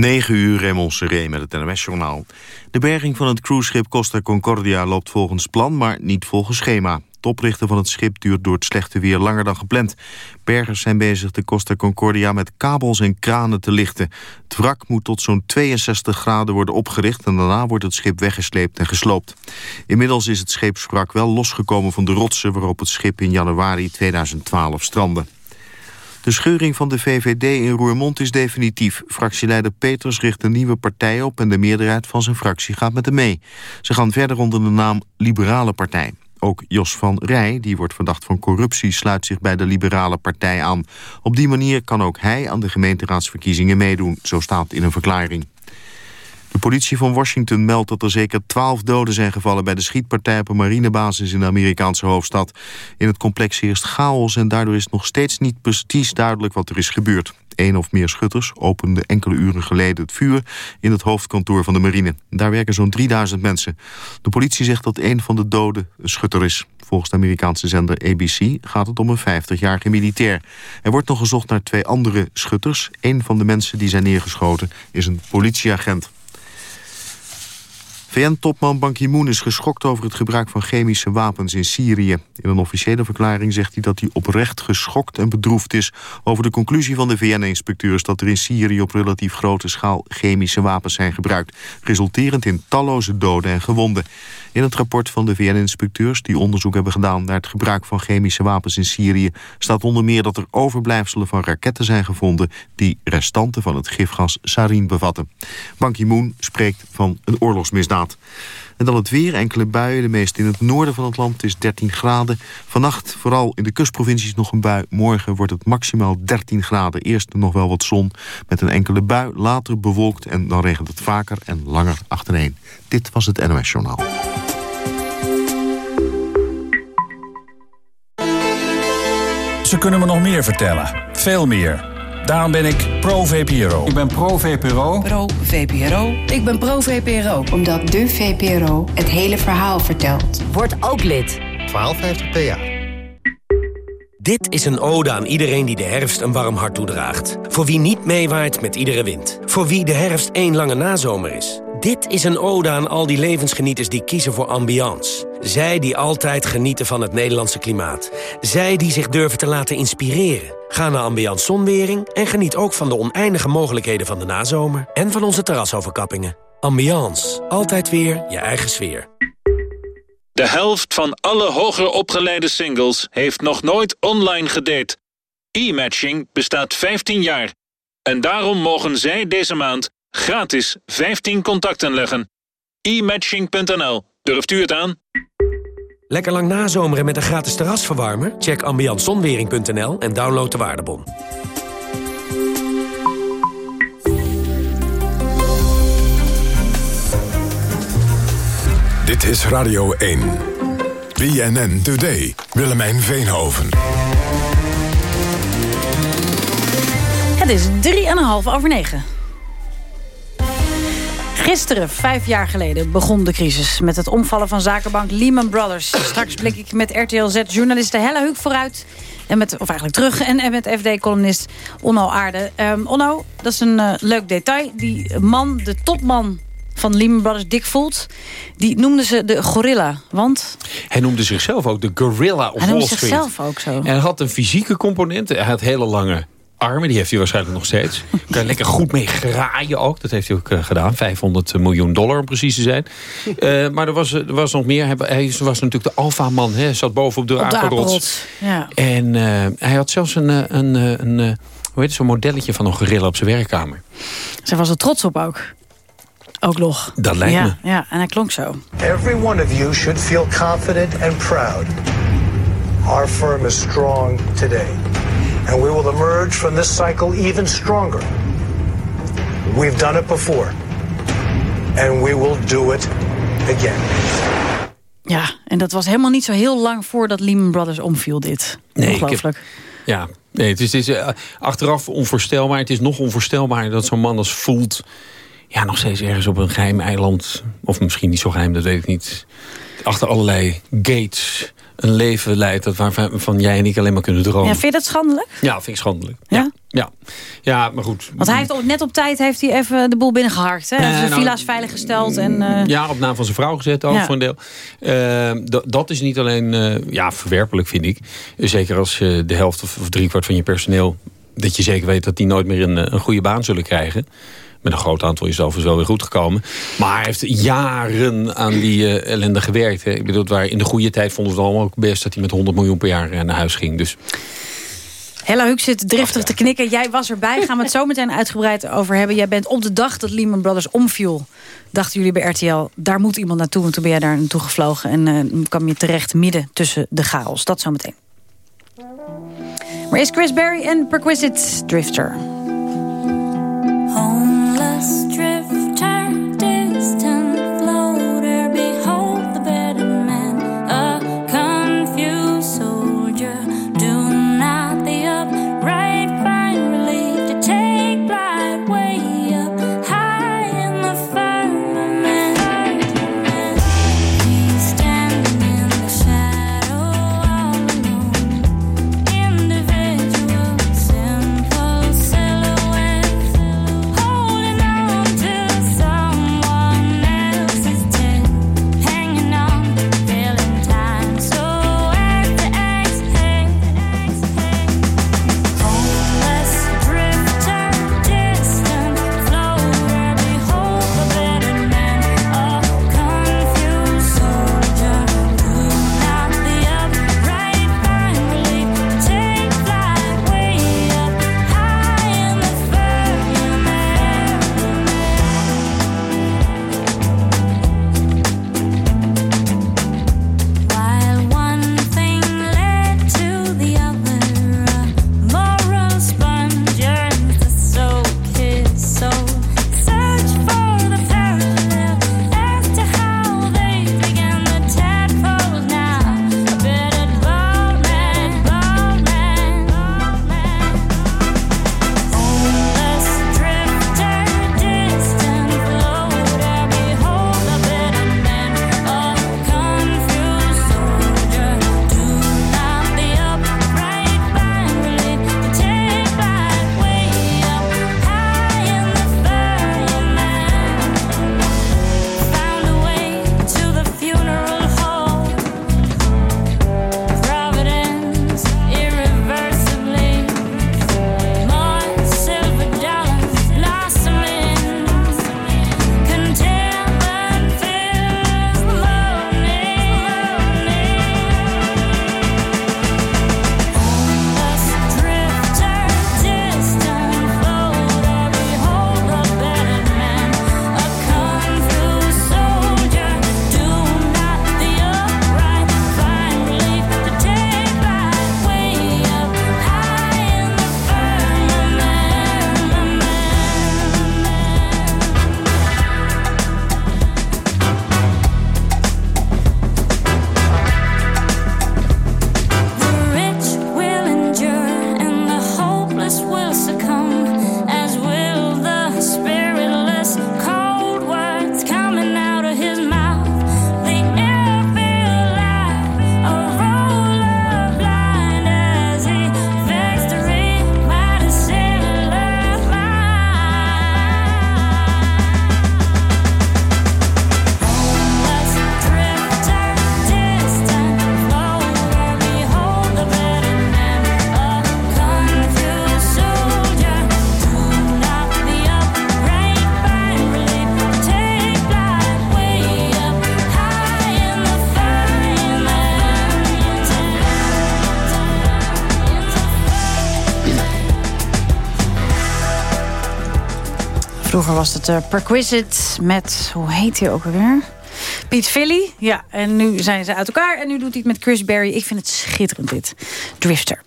9 uur, Raymond Seré met het NMS-journaal. De berging van het cruiseschip Costa Concordia loopt volgens plan, maar niet volgens schema. Het oprichten van het schip duurt door het slechte weer langer dan gepland. Bergers zijn bezig de Costa Concordia met kabels en kranen te lichten. Het wrak moet tot zo'n 62 graden worden opgericht... en daarna wordt het schip weggesleept en gesloopt. Inmiddels is het scheepswrak wel losgekomen van de rotsen... waarop het schip in januari 2012 strandde. De scheuring van de VVD in Roermond is definitief. Fractieleider Peters richt een nieuwe partij op... en de meerderheid van zijn fractie gaat met hem mee. Ze gaan verder onder de naam Liberale Partij. Ook Jos van Rij, die wordt verdacht van corruptie... sluit zich bij de Liberale Partij aan. Op die manier kan ook hij aan de gemeenteraadsverkiezingen meedoen. Zo staat in een verklaring. De politie van Washington meldt dat er zeker twaalf doden zijn gevallen... bij de schietpartij op een marinebasis in de Amerikaanse hoofdstad. In het complex heerst chaos en daardoor is nog steeds niet precies duidelijk wat er is gebeurd. Eén of meer schutters openden enkele uren geleden het vuur... in het hoofdkantoor van de marine. Daar werken zo'n 3000 mensen. De politie zegt dat een van de doden een schutter is. Volgens de Amerikaanse zender ABC gaat het om een 50-jarige militair. Er wordt nog gezocht naar twee andere schutters. Een van de mensen die zijn neergeschoten is een politieagent. VN-topman Ban Ki-moon is geschokt over het gebruik van chemische wapens in Syrië. In een officiële verklaring zegt hij dat hij oprecht geschokt en bedroefd is... over de conclusie van de VN-inspecteurs dat er in Syrië op relatief grote schaal chemische wapens zijn gebruikt... resulterend in talloze doden en gewonden. In het rapport van de VN-inspecteurs die onderzoek hebben gedaan... naar het gebruik van chemische wapens in Syrië... staat onder meer dat er overblijfselen van raketten zijn gevonden... die restanten van het gifgas sarin bevatten. Ban Ki-moon spreekt van een oorlogsmisdaad. En dan het weer, enkele buien, de meest in het noorden van het land is 13 graden. Vannacht vooral in de kustprovincies nog een bui. Morgen wordt het maximaal 13 graden. Eerst nog wel wat zon met een enkele bui, later bewolkt... en dan regent het vaker en langer achtereen. Dit was het NOS Journaal. Ze kunnen me nog meer vertellen. Veel meer. Daarom ben ik pro-VPRO. Ik ben pro-VPRO. Pro-VPRO. Ik ben pro-VPRO. Omdat de VPRO het hele verhaal vertelt. Word ook lid. 1250 PA. Dit is een ode aan iedereen die de herfst een warm hart toedraagt. Voor wie niet meewaait met iedere wind. Voor wie de herfst één lange nazomer is. Dit is een ode aan al die levensgenieters die kiezen voor ambiance. Zij die altijd genieten van het Nederlandse klimaat. Zij die zich durven te laten inspireren. Ga naar Ambiance Zonwering en geniet ook van de oneindige mogelijkheden van de nazomer... en van onze terrasoverkappingen. Ambiance. Altijd weer je eigen sfeer. De helft van alle hoger opgeleide singles heeft nog nooit online gedate. E-matching bestaat 15 jaar. En daarom mogen zij deze maand gratis 15 contacten leggen. e-matching.nl. Durft u het aan? Lekker lang nazomeren met een gratis terrasverwarmer? Check ambiantzonwering.nl en download de waardebon. Dit is Radio 1. BNN Today. Willemijn Veenhoven. Het is 3,5 over 9. Gisteren, vijf jaar geleden, begon de crisis... met het omvallen van zakenbank Lehman Brothers. Straks blik ik met RTL Z-journaliste Helle Huuk vooruit... En met, of eigenlijk terug, en, en met FD-columnist Onno Aarde. Um, Onno, dat is een uh, leuk detail. Die man, de topman van Lehman Brothers, Dick Volt... die noemden ze de gorilla, want... Hij noemde zichzelf ook de gorilla of Hij noemde zichzelf ook zo. En hij had een fysieke component. Hij had hele lange armen, die heeft hij waarschijnlijk nog steeds. Kan je lekker goed mee graaien ook. Dat heeft hij ook uh, gedaan. 500 miljoen dollar om precies te zijn. Uh, maar er was, er was nog meer. Hij, hij was natuurlijk de alfaman. Hij zat boven op de apenrots. Ja. En uh, hij had zelfs een... een, een, een hoe heet het, zo'n modelletje van een gorilla op zijn werkkamer. Zij was er trots op ook. Ook nog. Dat lijkt ja, me. Ja, en hij klonk zo. Every one of you should feel confident and proud. Our firm is strong today. And we will emerge from this cycle even stronger. We've done it before. And we will do it again. Ja, en dat was helemaal niet zo heel lang voordat Lehman Brothers omviel dit. Nee, Ongelooflijk. Heb, ja, nee, het is, het is uh, achteraf onvoorstelbaar. Het is nog onvoorstelbaar dat zo'n man als voelt... ja, nog steeds ergens op een geheim eiland... of misschien niet zo geheim, dat weet ik niet... achter allerlei gates een leven leidt... Dat waarvan jij en ik alleen maar kunnen dromen. Ja, vind je dat schandelijk? Ja, vind ik schandelijk. Ja? Ja, ja maar goed. Want hij heeft net op tijd heeft hij even de boel binnengeharkt. Hè? Hij heeft de nou, villa's veiliggesteld. En, uh... Ja, op naam van zijn vrouw gezet ook voor een deel. Uh, dat is niet alleen uh, ja, verwerpelijk, vind ik. Zeker als je de helft of, of driekwart van je personeel... dat je zeker weet dat die nooit meer een, een goede baan zullen krijgen. Met een groot aantal is het overigens wel weer goed gekomen. Maar hij heeft jaren aan die uh, ellende gewerkt. Hè. Ik bedoel, waar in de goede tijd vonden we het allemaal ook best... dat hij met 100 miljoen per jaar naar huis ging. Dus Hella Huuk zit driftig te knikken. Jij was erbij. Gaan we het zo meteen uitgebreid over hebben. Jij bent op de dag dat Lehman Brothers omviel. Dachten jullie bij RTL, daar moet iemand naartoe. En toen ben jij daar naartoe gevlogen. En uh, kwam je terecht midden tussen de chaos. Dat zo meteen. Maar is Chris Berry en Perquisite Drifter. Was het uh, Perquisite met, hoe heet hij ook alweer? Piet Philly. Ja, en nu zijn ze uit elkaar. En nu doet hij het met Chris Berry. Ik vind het schitterend dit. Drifter.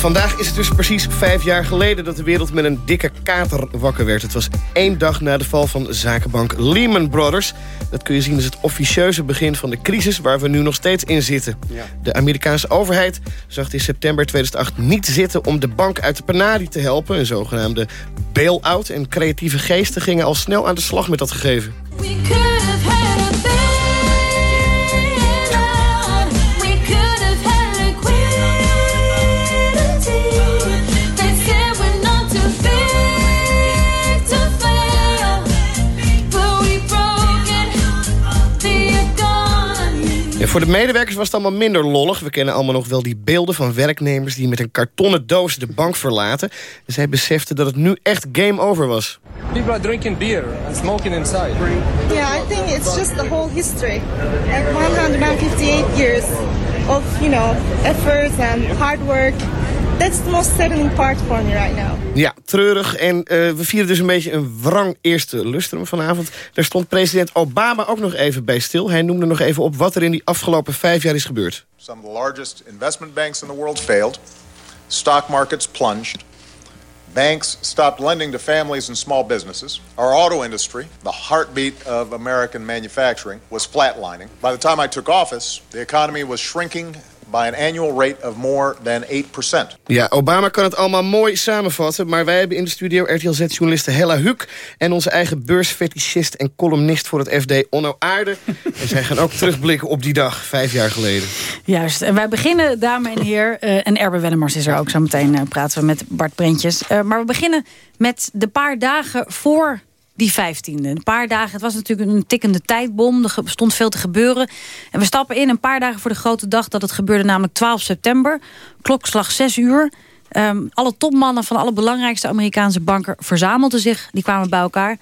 Vandaag is het dus precies vijf jaar geleden dat de wereld met een dikke kater wakker werd. Het was één dag na de val van zakenbank Lehman Brothers. Dat kun je zien als het officieuze begin van de crisis waar we nu nog steeds in zitten. De Amerikaanse overheid zag in september 2008 niet zitten om de bank uit de penarie te helpen. Een zogenaamde bail-out. En creatieve geesten gingen al snel aan de slag met dat gegeven. Voor de medewerkers was het allemaal minder lollig. We kennen allemaal nog wel die beelden van werknemers... die met een kartonnen doos de bank verlaten. En zij beseften dat het nu echt game over was. People are drinking beer and smoking inside. Yeah, I think it's just the whole history. Like 158 years of, you know, efforts and hard work. That's the most saddening part for me right now. Ja, treurig. En uh, we vieren dus een beetje een wrang eerste lustrum vanavond. Daar stond president Obama ook nog even bij stil. Hij noemde nog even op wat er in die afgelopen vijf jaar is gebeurd. Some of the largest investment banks in the world failed. Stock markets plunged. Banks stopped lending to families and small businesses. Our auto industry, the heartbeat of American manufacturing, was flatlining. By the time I took office, the economy was shrinking by an annual rate of more than 8%. Ja, Obama kan het allemaal mooi samenvatten... maar wij hebben in de studio RTL-Z-journaliste Hella Huuk... en onze eigen beursfetischist en columnist voor het FD Onno Aarde. en zij gaan ook terugblikken op die dag, vijf jaar geleden. Juist, en wij beginnen, dames en heren... Uh, en Erbe Wellemars is er ook zo meteen, uh, praten we met Bart Brentjes. Uh, maar we beginnen met de paar dagen voor die 15e. Een paar dagen, het was natuurlijk een tikkende tijdbom. Er stond veel te gebeuren. En we stappen in een paar dagen voor de grote dag... dat het gebeurde namelijk 12 september. Klokslag 6 uur. Um, alle topmannen van alle belangrijkste Amerikaanse banken verzamelden zich. Die kwamen bij elkaar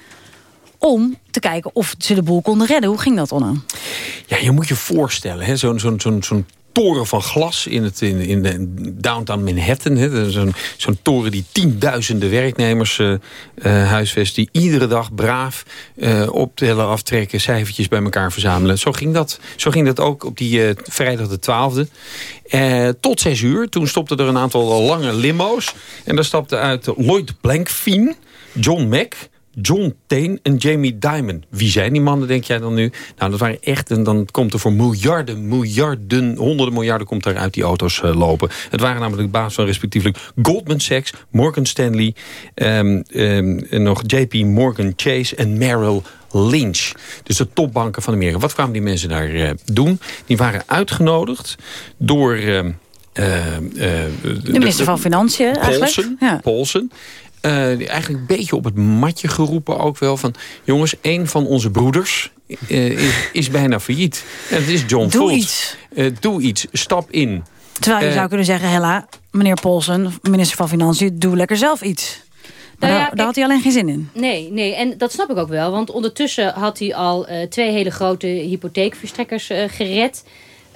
om te kijken of ze de boel konden redden. Hoe ging dat, Onno? Ja, je moet je voorstellen, zo'n zo'n zo'n zo'n toren van glas in, het, in, in de downtown Manhattan. Zo'n zo'n toren die tienduizenden werknemers uh, huisvest... die iedere dag braaf uh, optellen, aftrekken, cijfertjes bij elkaar verzamelen. Zo ging dat, zo ging dat ook op die vrijdag de 12e. tot zes uur, toen stopten er een aantal lange limo's. En daar stapte uit Lloyd Blankfein, John Mack... John Tain en Jamie Dimon. Wie zijn die mannen, denk jij dan nu? Nou, dat waren echt, en dan komt er voor miljarden, miljarden, honderden miljarden... komt er uit die auto's uh, lopen. Het waren namelijk de baas van respectievelijk Goldman Sachs... Morgan Stanley, um, um, en nog JP Morgan Chase en Merrill Lynch. Dus de topbanken van Amerika. Wat kwamen die mensen daar uh, doen? Die waren uitgenodigd door... Uh, uh, de minister van Financiën eigenlijk. Ja. Polsen. Uh, eigenlijk een beetje op het matje geroepen ook wel. Van, jongens, een van onze broeders uh, is, is, bijna failliet. En het is John Doe iets. Uh, doe iets, stap in. Terwijl je zou kunnen zeggen, Hella, meneer Polsen, minister van Financiën, doe lekker zelf iets. Nou ja, daar, daar, had hij alleen geen zin in. Nee, nee, en dat snap ik ook wel. Want ondertussen had hij al twee hele grote hypotheekverstrekkers gered.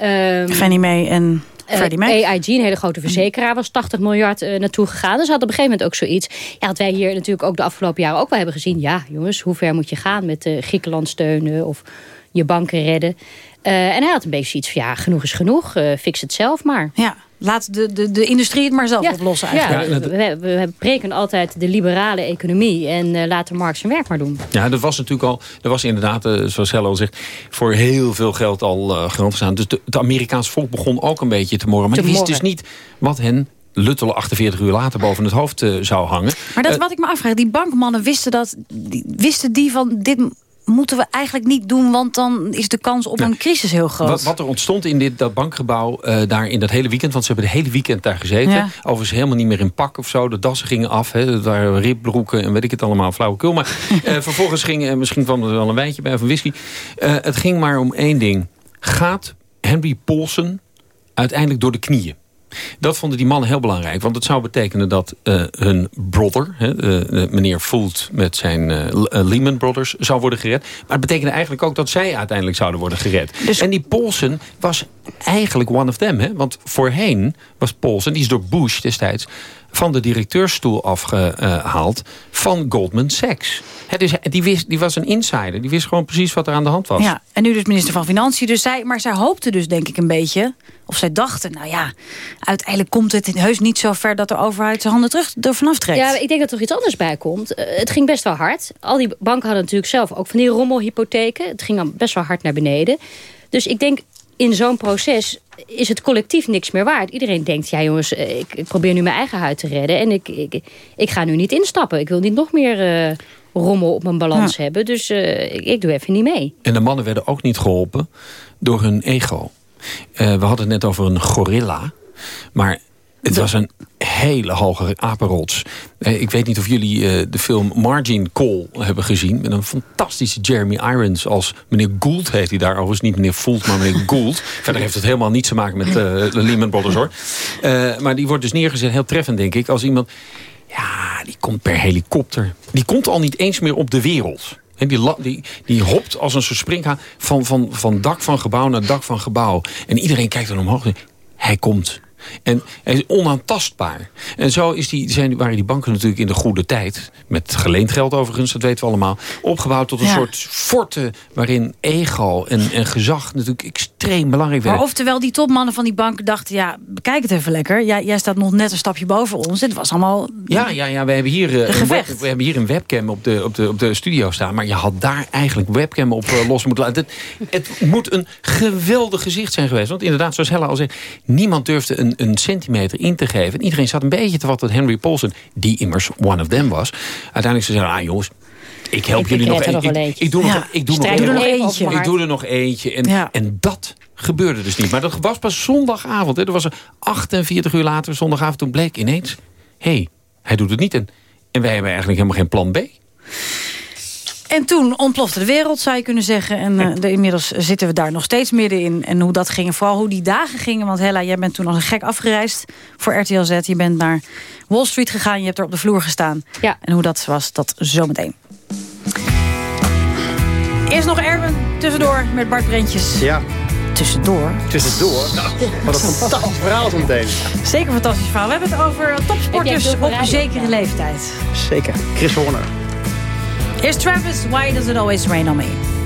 Um, Fannie Mae en Freddie Mac. Uh, AIG, een hele grote verzekeraar, was 80 miljard uh, naartoe gegaan. Dus had op een gegeven moment ook zoiets. Ja, wat wij hier natuurlijk ook de afgelopen jaren ook wel hebben gezien. Ja, jongens, hoe ver moet je gaan met uh, Griekenland steunen of je banken redden? Uh, en hij had een beetje zoiets van, ja, genoeg is genoeg. fix het zelf maar. Ja, laat de, de, de industrie het maar zelf ja. oplossen eigenlijk. Ja, we, we, we breken altijd de liberale economie en uh, laten Marx zijn werk maar doen. Ja, dat was natuurlijk al, dat was inderdaad, uh, zoals Helle al zegt, voor heel veel geld al uh, staan. Dus de, het Amerikaans volk begon ook een beetje te morren. Maar te die wist morren. dus niet wat hen luttelen 48 uur later boven het hoofd uh, zou hangen. Maar dat is wat ik me afvraag. Die bankmannen wisten dat, die, wisten die van dit moeten we eigenlijk niet doen... want dan is de kans op een crisis heel groot. Wat, wat er ontstond in dit, dat bankgebouw uh, daar in dat hele weekend... want ze hebben het hele weekend daar gezeten. Ja. Overigens helemaal niet meer in pak of zo. De dassen gingen af. Hè, dat waren ribbroeken en weet ik het allemaal, flauwekul. Maar uh, vervolgens ging, uh, misschien kwam er wel een wijntje bij of een whisky. het ging maar om één ding. Gaat Henry Paulson uiteindelijk door de knieën? Dat vonden die mannen heel belangrijk. Want het zou betekenen dat uh, hun brother, uh, meneer Foult met zijn uh, Lehman Brothers, zou worden gered. Maar het betekende eigenlijk ook dat zij uiteindelijk zouden worden gered. Dus... En die Paulsen was eigenlijk one of them. Hè? Want voorheen was Paulsen, die is door Bush destijds van de directeurstoel afgehaald van Goldman Sachs. He, dus die, wist, die was een insider. Die wist gewoon precies wat er aan de hand was. Ja, en nu dus minister van Financiën. Dus zij, maar zij hoopte dus denk ik een beetje... of zij dachten, nou ja, uiteindelijk komt het heus niet zo ver... dat de overheid zijn handen terug ervan aftrekt. Ja, ik denk dat er iets anders bij komt. Uh, het ging best wel hard. Al die banken hadden natuurlijk zelf ook van die rommelhypotheken. Het ging dan best wel hard naar beneden. Dus ik denk, in zo'n proces is het collectief niks meer waard. Iedereen denkt, ja jongens, ik, ik probeer nu mijn eigen huid te redden... en ik, ik, ik ga nu niet instappen. Ik wil niet nog meer... Uh, rommel op mijn balans ja. hebben. Dus uh, ik, ik, doe even niet mee. En de mannen werden ook niet geholpen door hun ego. Uh, we hadden het net over een gorilla. Maar het was een hele hoge apenrots. Eh, ik weet niet of jullie eh, de film Margin Call hebben gezien... met een fantastische Jeremy Irons als meneer Gould heet hij daar. Overigens niet meneer Foult, maar meneer Gould. Verder heeft het helemaal niets te maken met uh, de Lehman Brothers, hoor. maar die wordt dus neergezet, heel treffend denk ik... als iemand, ja, die komt per helikopter. Die komt al niet eens meer op de wereld... En die, die, die hopt als een soort springhaan van, van, van dak van gebouw naar dak van gebouw. En iedereen kijkt er omhoog. Hij komt. En hij is onaantastbaar. En zo is die, zijn, waren die banken natuurlijk in de goede tijd... met geleend geld overigens, dat weten we allemaal... opgebouwd tot een soort forte waarin ego en, en gezag natuurlijk extreem belangrijk werden. Maar oftewel die topmannen van die bank dachten... ja, bekijk het even lekker. Jij, jij staat nog net een stapje boven ons. Het was allemaal Ja, ja, ja we, hebben hier, uh, een web, we hebben hier een webcam op de, op, de, op de studio staan... maar je had daar eigenlijk webcam op uh, los moeten laten. Het, het moet een geweldig gezicht zijn geweest. Want inderdaad, zoals Hella al zei... niemand durfde een een, centimeter in te geven. En iedereen zat een beetje te wachten dat Henry Paulson, die immers one of them was, uiteindelijk ze zeggen, ah jongens, ik help jullie nog, een, ik, ik, doe nog, ik doe nog, er nog eentje. Ik doe er nog eentje. En, en dat gebeurde dus niet. Maar dat was pas zondagavond. Hè. Dat was 48 uur later, zondagavond, toen bleek ineens... hé, hey, hij doet het niet. En, en wij hebben eigenlijk helemaal geen plan B. En toen ontplofte de wereld, zou je kunnen zeggen. En uh, de, inmiddels zitten we daar nog steeds middenin. En hoe dat ging, en vooral hoe die dagen gingen. Want Hella, jij bent toen als een gek afgereisd voor RTL Z. Je bent naar Wall Street gegaan, je hebt er op de vloer gestaan. Ja. En hoe dat was, dat zometeen. Eerst nog Erwin, tussendoor met Bart Brentjes. Ja. Tussendoor. Tussendoor? Nou, wat een fantastisch verhaal zo meteen. Zeker een fantastisch verhaal. We hebben het over topsporters op een zekere leeftijd. Zeker. Chris Horner. Here's Travis, Why Does It Always Rain On Me?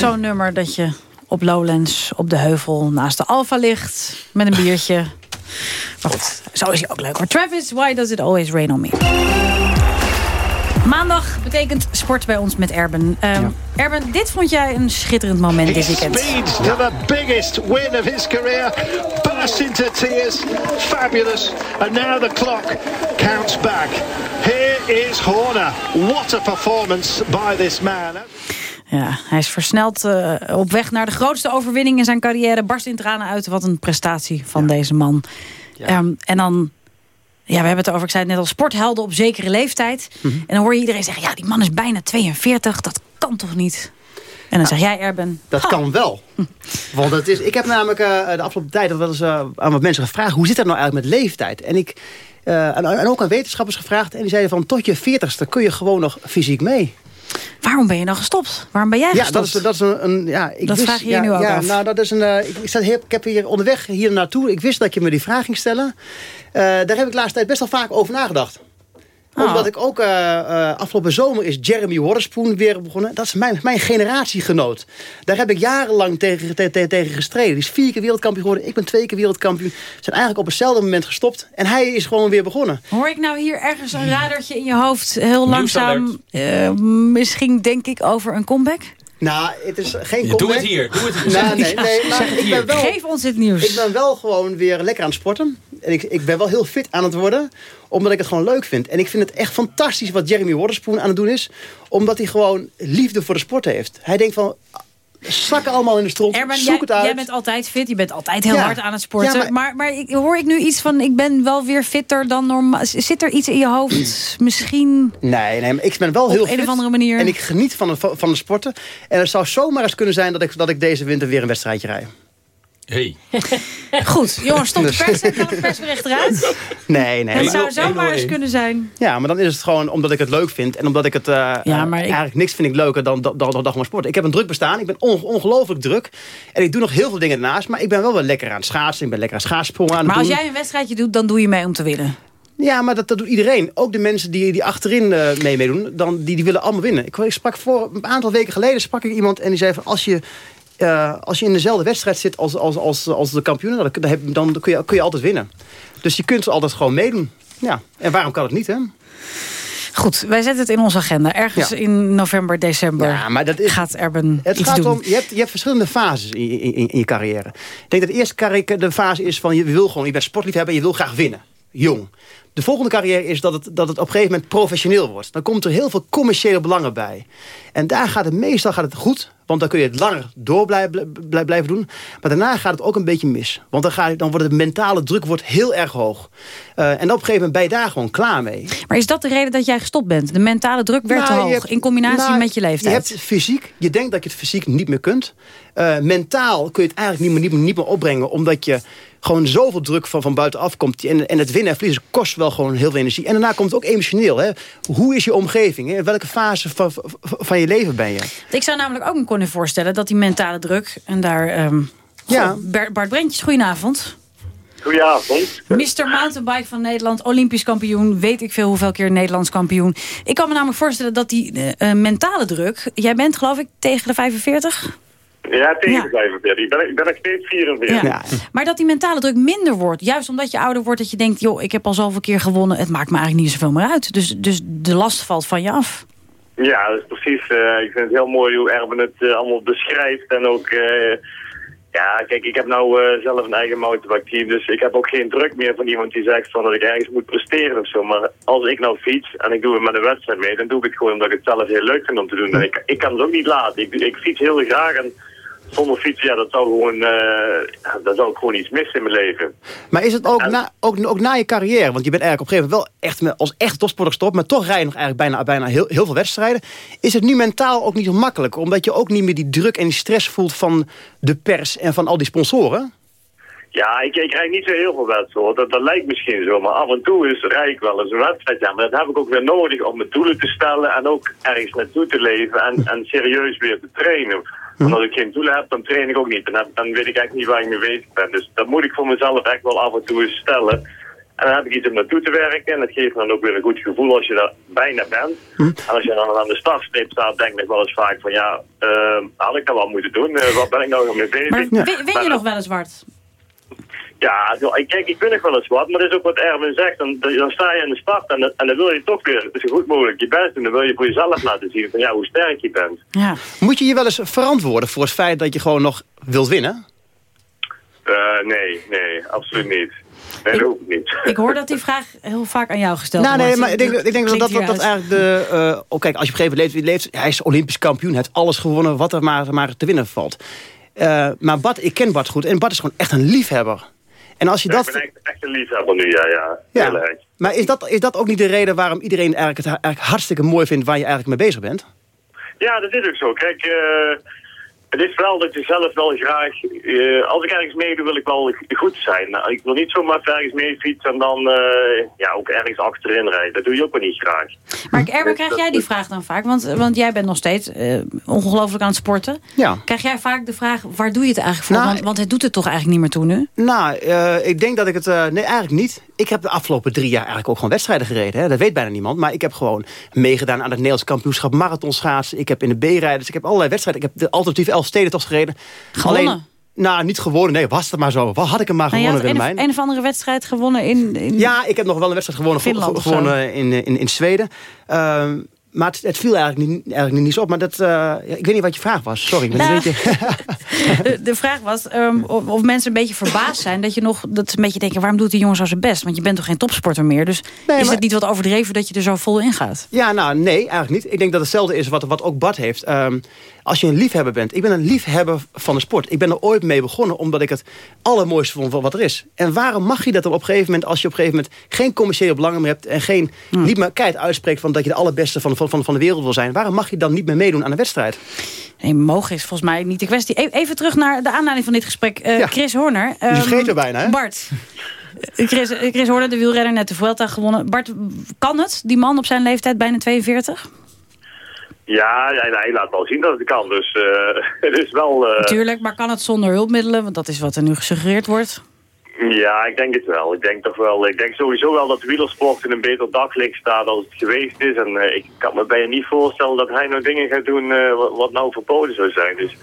Zo'n nummer dat je op Lowlands, op de heuvel, naast de Alfa ligt. Met een biertje. Maar goed, zo is hij ook leuk. Maar Travis, why does it always rain on me? Maandag betekent sport bij ons met Erben. Ehm, Erben, dit vond jij een schitterend moment dit weekend. Speed to the biggest win of his career. Burst into tears. Fabulous. And now the clock counts back. Here is Horner. What a performance by this man. Ja, hij is versneld eh, op weg naar de grootste overwinning in zijn carrière. Barst in tranen uit. Wat een prestatie van deze man. Ehm, en dan... Ja, we hebben het over, ik zei het net al, sporthelden op zekere leeftijd. Mhm. En dan hoor je iedereen zeggen, ja, die man is bijna 42. Dat kan toch niet? En dan zeg jij, Erben... Dat ha. kan wel. Want het is, ik heb namelijk eh, de afgelopen tijd wel eens eh, aan wat mensen gevraagd... hoe zit dat nou eigenlijk met leeftijd? En, ik, en, en ook aan wetenschappers gevraagd. En die zeiden van tot je 40ste kun je gewoon nog fysiek mee. Waarom ben je dan gestopt? Waarom ben jij Ja, gestopt? dat is, dat is een... ja, ik Dat wist, vraag je je ja, nu ook ja, af. Nou, dat is een, eh, ik, hier, ik heb hier onderweg hier naartoe. Ik wist dat je me die vraag ging stellen. Eh, daar heb ik de laatste tijd best wel vaak over nagedacht. Oh. Omdat ik ook eh, eh, afgelopen zomer is Jeremy Waterspoon weer begonnen. Dat is mijn, mijn generatiegenoot. Daar heb ik jarenlang tegen, te- te- tegen gestreden. Die is vier keer wereldkampioen geworden. Ik ben twee keer wereldkampioen. Ze zijn eigenlijk op hetzelfde moment gestopt. En hij is gewoon weer begonnen. Hoor ik nou hier ergens een radertje in je hoofd... heel langzaam, eh, misschien denk ik over een comeback? Nou, het is geen Ja, doe comeback. het hier, doe het hier. Nou, nee, Ja, nee, maar zeg het ik hier. ben wel, Geef ons het nieuws. Ik ben wel gewoon weer lekker aan het sporten. En ik, ik ben wel heel fit aan het worden. Omdat ik het gewoon leuk vind. En ik vind het echt fantastisch wat Jeremy Waterspoon aan het doen is. Omdat hij gewoon liefde voor de sport heeft. Hij denkt van... Zakken allemaal in de stront. Zoek jij, het uit. jij bent altijd fit, je bent altijd heel Ja. hard aan het sporten. Ja, maar maar- maar, ik, hoor ik nu iets van, ik ben wel weer fitter dan normaal. Zit er iets in je hoofd? Misschien... Nee, nee, maar ik ben wel Op heel een fit. of andere manier. En ik geniet van, het, van de sporten. En het zou zomaar eens kunnen zijn dat ik, dat ik deze winter weer een wedstrijdje rijd. Hey. Goed, jongens, stop de pers. Dan kan het persbericht eruit. Nee, nee. Het maar- zou zomaar eens kunnen zijn. Ja, maar dan is het gewoon omdat ik het leuk vind. En omdat ik het... eh, eh, Eigenlijk niks vind ik leuker dan, dan, dan, dan gewoon sport. Ik heb een druk bestaan. Ik ben on- ongelooflijk druk. En ik doe nog heel veel dingen ernaast. Maar ik ben wel wel lekker aan het schaatsen. Ik ben lekker aan schaatsprongen aan het Maar als jij een wedstrijdje doet, dan doe je mee om te winnen. Ja, maar dat, dat doet iedereen. Ook de mensen die, die achterin eh, mee meedoen, dan, die, die willen allemaal winnen. Ik, ik sprak voor een aantal weken geleden sprak ik iemand en die zei van als je, eh, als je in dezelfde wedstrijd zit als, als, als, als de kampioenen, dan, dan, kun, je, kun je altijd winnen. Dus je kunt altijd gewoon meedoen. Ja, en waarom kan het niet, hè? Goed, wij zetten het in onze agenda. Ergens Ja. in november, december Ja, maar dat is, gaat Erben Het iets gaat doen. om, je hebt, je hebt verschillende fases in, in, in je carrière. Ik denk dat de eerste de fase is van je wil gewoon, je bent sportliefhebber, je wil graag winnen. Jong. De volgende carrière is dat het, dat het op een gegeven moment professioneel wordt. Dan komt er heel veel commerciële belangen bij. En daar gaat het meestal gaat het goed. Want dan kun je het langer door blijven, blij- blijven doen. Maar daarna gaat het ook een beetje mis. Want dan, ga je, dan wordt de mentale druk wordt heel erg hoog. Eh, en op een gegeven moment ben je daar gewoon klaar mee. Maar is dat de reden dat jij gestopt bent? De mentale druk werd Nou, te hoog, hebt- in combinatie nou, met je leeftijd. Je hebt fysiek, je denkt dat je het fysiek niet meer kunt. Eh, mentaal kun je het eigenlijk niet meer, niet, meer, niet meer opbrengen. Omdat je gewoon zoveel druk van, van buitenaf komt. En, en het winnen en verliezen kost wel gewoon heel veel energie. En daarna komt het ook emotioneel. Hè? Hoe is je omgeving? Hè? In welke fase van, van, van je leven ben je? Ik zou namelijk ook me kunnen voorstellen dat die mentale druk... en daar... ehm Ja. Bart Brentjes, goedenavond. Goedenavond. Mr. Mountainbike van Nederland, Olympisch kampioen... weet ik veel hoeveel keer Nederlands kampioen. Ik kan me namelijk voorstellen dat die eh, eh, mentale druk... jij bent geloof ik tegen de 45... Ja, tegen de 45. Ik ben, ik ben nog steeds 44. Ja. Maar dat die mentale druk minder wordt. Juist omdat je ouder wordt dat je denkt... joh, ik heb al zoveel keer gewonnen. Het maakt me eigenlijk niet zoveel meer uit. Dus, dus de last valt van je af. Ja, dat is precies. eh, ik vind het heel mooi hoe Erben het eh, allemaal beschrijft. En ook, eh, ja, kijk, ik heb nou eh, zelf een eigen mountainbike team. Dus ik heb ook geen druk meer van iemand die zegt van dat ik ergens moet presteren of zo. Maar als ik nou fiets en ik doe het met een wedstrijd mee, dan doe ik het gewoon omdat ik het zelf heel leuk vind om te doen. En ik, ik kan het ook niet laten. Ik, ik fiets heel graag en zonder fietsen, ja, dat zou gewoon, eh, dat zou ik gewoon iets missen in mijn leven. Maar is het ook, na, ook, ook na je carrière? Want je bent eigenlijk op een gegeven moment wel echt met, als echt topsporter gestopt. Maar toch rij je nog eigenlijk bijna, bijna heel, heel veel wedstrijden. Is het nu mentaal ook niet zo makkelijk? Omdat je ook niet meer die druk en die stress voelt van de pers en van al die sponsoren? Ja, ik, ik rijd niet zo heel veel wedstrijden. Dat, dat lijkt misschien zo, maar af en toe is, rijd ik wel eens een wedstrijd. Ja, maar dat heb ik ook weer nodig om mijn doelen te stellen en ook ergens naartoe te leven en, en serieus weer te trainen. Want als ik geen doelen heb, dan train ik ook niet. Dan, heb, dan weet ik eigenlijk niet waar ik mee bezig ben. Dus dat moet ik voor mezelf echt wel af en toe eens stellen. En dan heb ik iets om naartoe te werken. En dat geeft me dan ook weer een goed gevoel als je daar bijna bent. En als je dan aan de startstreep staat, denk ik wel eens vaak van ja, eh, had ik dat wel moeten doen? Eh, wat ben ik nou nog mee bezig? Maar win, win je nog wel eens, Bart? Ja, zo, ik- kijk, ik vind nog wel eens wat, maar dat is ook wat Erwin zegt. Dan, dan sta je in de start en, dan- en dan wil je toch weer zo goed mogelijk je best doen. Dan wil je voor jezelf laten zien van ja, hoe sterk je bent. Ja. Moet je je wel eens verantwoorden voor het feit dat je gewoon nog wilt winnen? Eh, nee, nee, absoluut niet. Nee, dat ik niet. Ik hoor dat die vraag heel vaak aan jou gesteld Nou, wordt. nee, maar ik denk, ik denk dat dat, dat, eigenlijk de... eh, oh, kijk, als je op een gegeven moment leeft, leeft... Hij is olympisch kampioen, heeft alles gewonnen wat er maar, maar te winnen valt. Eh, maar Bart, ik ken Bart goed en Bart is gewoon echt een liefhebber. En als je Ja, dat... Ik ben echt, echt een liefhebber nu, ja, ja. Ja, maar is dat, is dat ook niet de reden waarom iedereen eigenlijk het eigenlijk hartstikke mooi vindt... waar je eigenlijk mee bezig bent? Ja, dat is ook zo. Kijk, eh, het is wel dat je zelf wel graag... eh, als ik ergens meedoe, wil ik wel goed zijn. Nou, ik wil niet zomaar ergens mee fietsen en dan eh, ja, ook ergens achterin rijden. Dat doe je ook wel niet graag. Maar Erwin, krijg jij die vraag dan vaak? Want, want jij bent nog steeds eh, ongelooflijk aan het sporten. Ja. Krijg jij vaak de vraag, waar doe je het eigenlijk voor? Nou, want, want het doet het toch eigenlijk niet meer toe nu? Nou, eh, ik denk dat ik het... eh, nee, eigenlijk niet. Ik heb de afgelopen drie jaar eigenlijk ook gewoon wedstrijden gereden. Hè. Dat weet bijna niemand. Maar ik heb gewoon meegedaan aan het Nederlands kampioenschap marathonschaatsen. Ik heb in de B-rijders. Ik heb allerlei wedstrijden. Ik heb de alternatieve elf stedentocht gereden. Gewonnen? Alleen, nou, niet gewonnen. Nee, was het maar zo. Wat had ik hem maar Nou, gewonnen, had een, Willemijn? of- een of andere wedstrijd gewonnen in... in... Ja, ik heb nog wel een wedstrijd gewonnen, Finland gewonnen in, in, in Zweden. Ehm, maar het, het viel eigenlijk niet, eigenlijk niet zo op. Maar dat, eh, ik weet niet wat je vraag was. Sorry. ik ben Nou, een beetje... De, de vraag was ehm, of, of mensen een beetje verbaasd zijn... dat je nog dat ze een beetje denken, waarom doet die jongen zo zijn best? Want je bent toch geen topsporter meer? Dus is maar- het niet wat overdreven dat je er zo vol in gaat? Ja, nou, nee, eigenlijk niet. Ik denk dat hetzelfde is wat, wat ook Bart heeft. Ehm, als je een liefhebber bent. Ik ben een liefhebber van de sport. Ik ben er ooit mee begonnen omdat ik het allermooiste vond van wat er is. En waarom mag je dat dan op een gegeven moment... als je op een gegeven moment geen commerciële belangen meer hebt... en geen, niet meer keihard uitspreekt van dat je de allerbeste van, van, van, van de wereld wil zijn... waarom mag je dan niet meer meedoen aan een wedstrijd? Nee, mogen is volgens mij niet de kwestie. E- Even terug naar de aanleiding van dit gesprek. Eh, Ja. Chris Horner. Je ehm, vergeet er bijna, hè? Bart. Chris, Chris Horner, de wielrenner, net de Vuelta gewonnen. Bart, kan het, die man op zijn leeftijd, bijna 42? Ja, ja, hij laat wel zien dat het kan. Dus eh, het is wel... eh, Natuurlijk, maar kan het zonder hulpmiddelen? Want dat is wat er nu gesuggereerd wordt. Ja, ik denk het wel. Ik denk toch wel. Ik denk sowieso wel dat wielersport in een beter daglicht staat als het geweest is. En eh, ik kan me bijna niet voorstellen dat hij nou dingen gaat doen wat, wat nou verboden zou zijn. Dus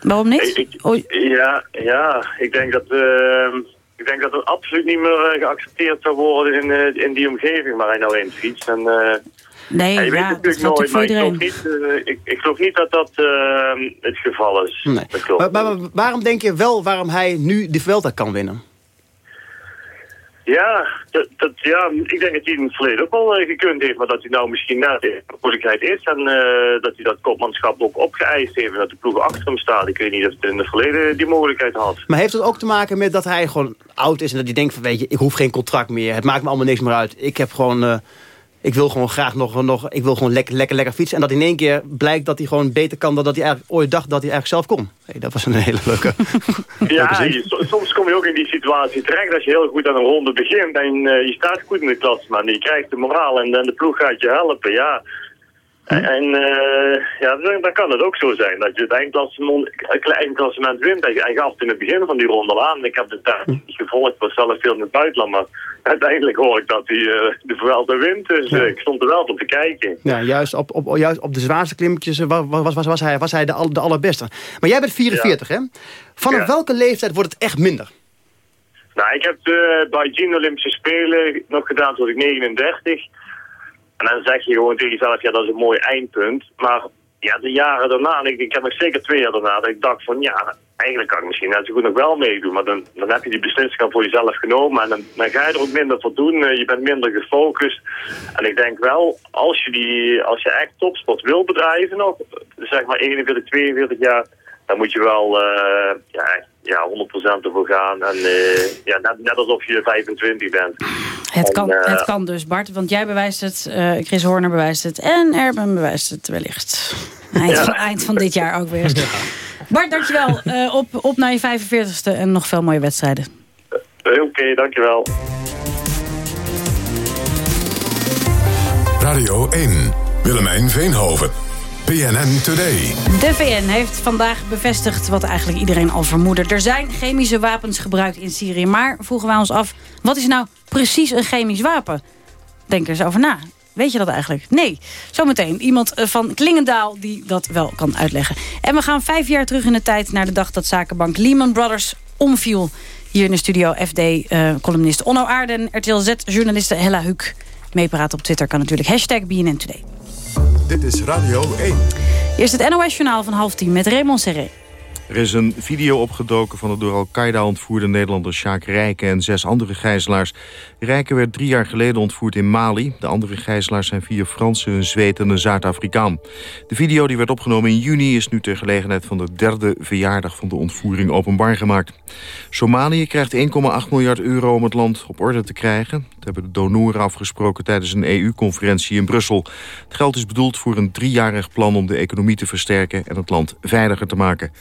Waarom niet? ik, ik- ja, ja, ik denk dat. eh, ik denk dat het absoluut niet meer geaccepteerd zou worden in, in die omgeving waar hij nou in fietst. En, Nee, ja, weet het dat natuurlijk nooit, maar ik geloof, iedereen. niet, eh, ik, ik geloof niet dat dat eh, het geval is. Nee. Dat. Maar, maar- maar waarom denk je wel waarom hij nu de Vuelta kan winnen? Ja, dat, dat, ja, ik denk dat hij in het verleden ook wel eh, gekund heeft, maar dat hij nou misschien na de moeilijkheid is en eh, dat hij dat kopmanschap ook opgeëist heeft en dat de ploeg achter hem staat. Ik weet niet of hij in het verleden die mogelijkheid had. Maar heeft het ook te maken met dat hij gewoon oud is... en dat hij denkt van, weet je, ik hoef geen contract meer. Het maakt me allemaal niks meer uit. Ik heb gewoon... ik wil gewoon graag nog, nog ik wil gewoon lekker, lekker, lekker fietsen. En dat in één keer blijkt dat hij gewoon beter kan... dan dat hij eigenlijk ooit dacht dat hij eigenlijk zelf kon. Hey, dat was een hele leuke... Ja, je- soms kom je ook in die situatie terecht als je heel goed aan een ronde begint en eh, je staat goed in de klas, maar je krijgt de moraal en, dan de ploeg gaat je helpen, ja. En, en eh, ja, dan, dan kan het ook zo zijn dat je het eindklassement, het eindklassement wint. Hij gaf het in het begin van die ronde aan. Ik heb de tijd niet gevolgd, was zelf veel in het buitenland, maar uiteindelijk hoor ik dat hij eh, de Vuelta wint. Dus eh, ik stond er wel op te kijken. Ja, juist op, op, juist op de zwaarste klimmetjes was, was, was, was hij, was hij de, al- de allerbeste. Maar jij bent 44, hè? Vanaf Ja. welke leeftijd wordt het echt minder? Nou, ik heb bij Gene Olympische Spelen nog gedaan tot ik 39. En dan zeg je gewoon tegen jezelf, ja, dat is een mooi eindpunt. Maar ja, de jaren daarna, en ik, ik heb nog zeker twee jaar daarna, dat ik dacht van, ja, eigenlijk kan ik misschien net zo goed nog wel meedoen. Maar dan, dan heb je die beslissing al voor jezelf genomen en dan, dan ga je er ook minder voor doen. Eh, je bent minder gefocust. En ik denk wel, als je, die, als je echt topsport wil bedrijven nog, zeg maar 41, 42 jaar, dan moet je wel eh, ja, ja, 100% ervoor gaan. En eh, ja, net, net alsof je 25 bent. Het En, kan, eh, het kan dus, Bart. Want jij bewijst het, eh, Chris Horner bewijst het... en Erben bewijst het wellicht. Eind, Ja. van, eind van dit jaar ook weer. Bart, dankjewel. Eh op, op naar je 45ste en nog veel mooie wedstrijden. Oké, dankjewel. Radio 1. Willemijn Veenhoven. BNN Today. De VN heeft vandaag bevestigd wat eigenlijk iedereen al vermoedde. Er zijn chemische wapens gebruikt in Syrië. Maar vroegen wij ons af, wat is nou precies een chemisch wapen? Denk eens over na. Weet je dat eigenlijk? Nee. Zometeen iemand eh, van Klingendaal die dat wel kan uitleggen. En we gaan vijf jaar terug in de tijd... naar de dag dat zakenbank Lehman Brothers omviel. Hier in de studio FD-columnist Onno Aarden... RTL Z-journaliste Hella Huuk. Meepraten op Twitter kan natuurlijk. Hashtag BNN Today. Dit is Radio 1. Eerst het NOS-journaal van half tien met Raymond Serré. Er is een video opgedoken van de door Al-Qaeda ontvoerde Nederlander Sjaak Rijken en zes andere gijzelaars. Rijken werd drie jaar geleden ontvoerd in Mali. De andere gijzelaars zijn vier Fransen, een Zweed en een Zuid-Afrikaan. De video die werd opgenomen in juni is nu ter gelegenheid van de derde verjaardag van de ontvoering openbaar gemaakt. Somalië krijgt 1,8 miljard euro om het land op orde te krijgen. Dat hebben de donoren afgesproken tijdens een EU-conferentie in Brussel. Het geld is bedoeld voor een driejarig plan om de economie te versterken en het land veiliger te maken.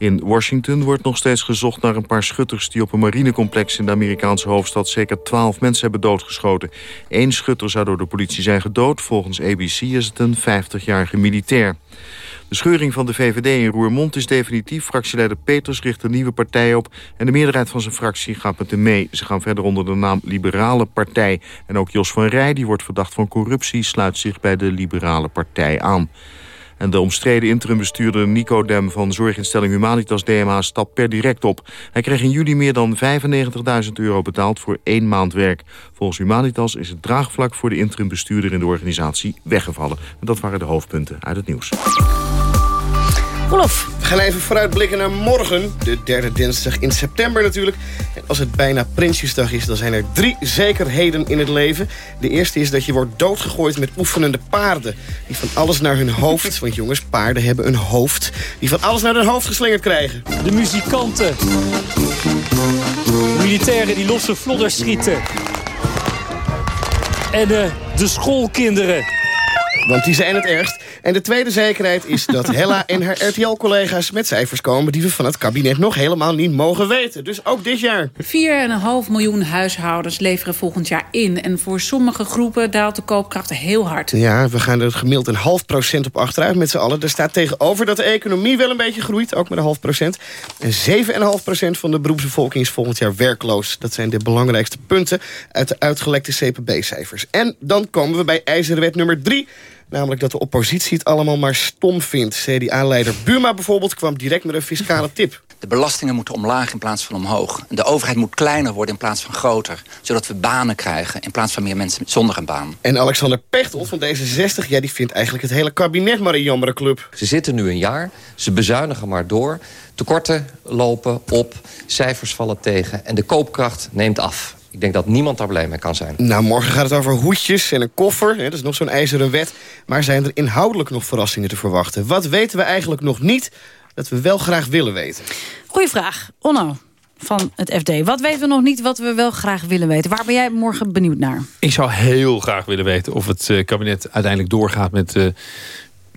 In Washington wordt nog steeds gezocht naar een paar schutters... die op een marinecomplex in de Amerikaanse hoofdstad... zeker twaalf mensen hebben doodgeschoten. Eén schutter zou door de politie zijn gedood. Volgens ABC is het een 50-jarige militair. De scheuring van de VVD in Roermond is definitief. Fractieleider Peters richt een nieuwe partij op... en de meerderheid van zijn fractie gaat met hem mee. Ze gaan verder onder de naam Liberale Partij. En ook Jos van Rij, die wordt verdacht van corruptie... sluit zich bij de Liberale Partij aan. En de omstreden interimbestuurder Nico Dem van zorginstelling Humanitas DMA stapt per direct op. Hij kreeg in juli meer dan 95.000 euro betaald voor één maand werk. Volgens Humanitas is het draagvlak voor de interimbestuurder in de organisatie weggevallen. En dat waren de hoofdpunten uit het nieuws. Olof. Gaan even vooruitblikken naar morgen, de derde dinsdag in september natuurlijk. En als het bijna Prinsjesdag is, dan zijn er drie zekerheden in het leven. De eerste is dat je wordt doodgegooid met oefenende paarden. Die van alles naar hun hoofd, want jongens, paarden hebben een hoofd... die van alles naar hun hoofd geslingerd krijgen. De muzikanten. Militairen die losse vlodders schieten. En eh, de schoolkinderen. Want die zijn het ergst. En de tweede zekerheid is dat Hella en haar RTL-collega's met cijfers komen... die we van het kabinet nog helemaal niet mogen weten. Dus ook dit jaar. 4,5 miljoen huishoudens leveren volgend jaar in. En voor sommige groepen daalt de koopkracht heel hard. Ja, we gaan er gemiddeld een half procent op achteruit met z'n allen. Er staat tegenover dat de economie wel een beetje groeit, ook met een half procent. En 7,5 procent van de beroepsbevolking is volgend jaar werkloos. Dat zijn de belangrijkste punten uit de uitgelekte CPB-cijfers. En dan komen we bij ijzeren wet nummer 3... Namelijk dat de oppositie het allemaal maar stom vindt. CDA-leider Buma bijvoorbeeld kwam direct met een fiscale tip. De belastingen moeten omlaag in plaats van omhoog. De overheid moet kleiner worden in plaats van groter. Zodat we banen krijgen in plaats van meer mensen zonder een baan. En Alexander Pechtold van D66, ja, die vindt eigenlijk het hele kabinet maar een jammere club. Ze zitten nu een jaar, ze bezuinigen maar door. Tekorten lopen op, cijfers vallen tegen en de koopkracht neemt af. Ik denk dat niemand daar blij mee kan zijn. Nou, morgen gaat het over hoedjes en een koffer. Hè, dat is nog zo'n ijzeren wet. Maar zijn er inhoudelijk nog verrassingen te verwachten? Wat weten we eigenlijk nog niet dat we wel graag willen weten? Goeie vraag. Onno van het FD. Wat weten we nog niet wat we wel graag willen weten? Waar ben jij morgen benieuwd naar? Ik zou heel graag willen weten of het eh, kabinet uiteindelijk doorgaat met...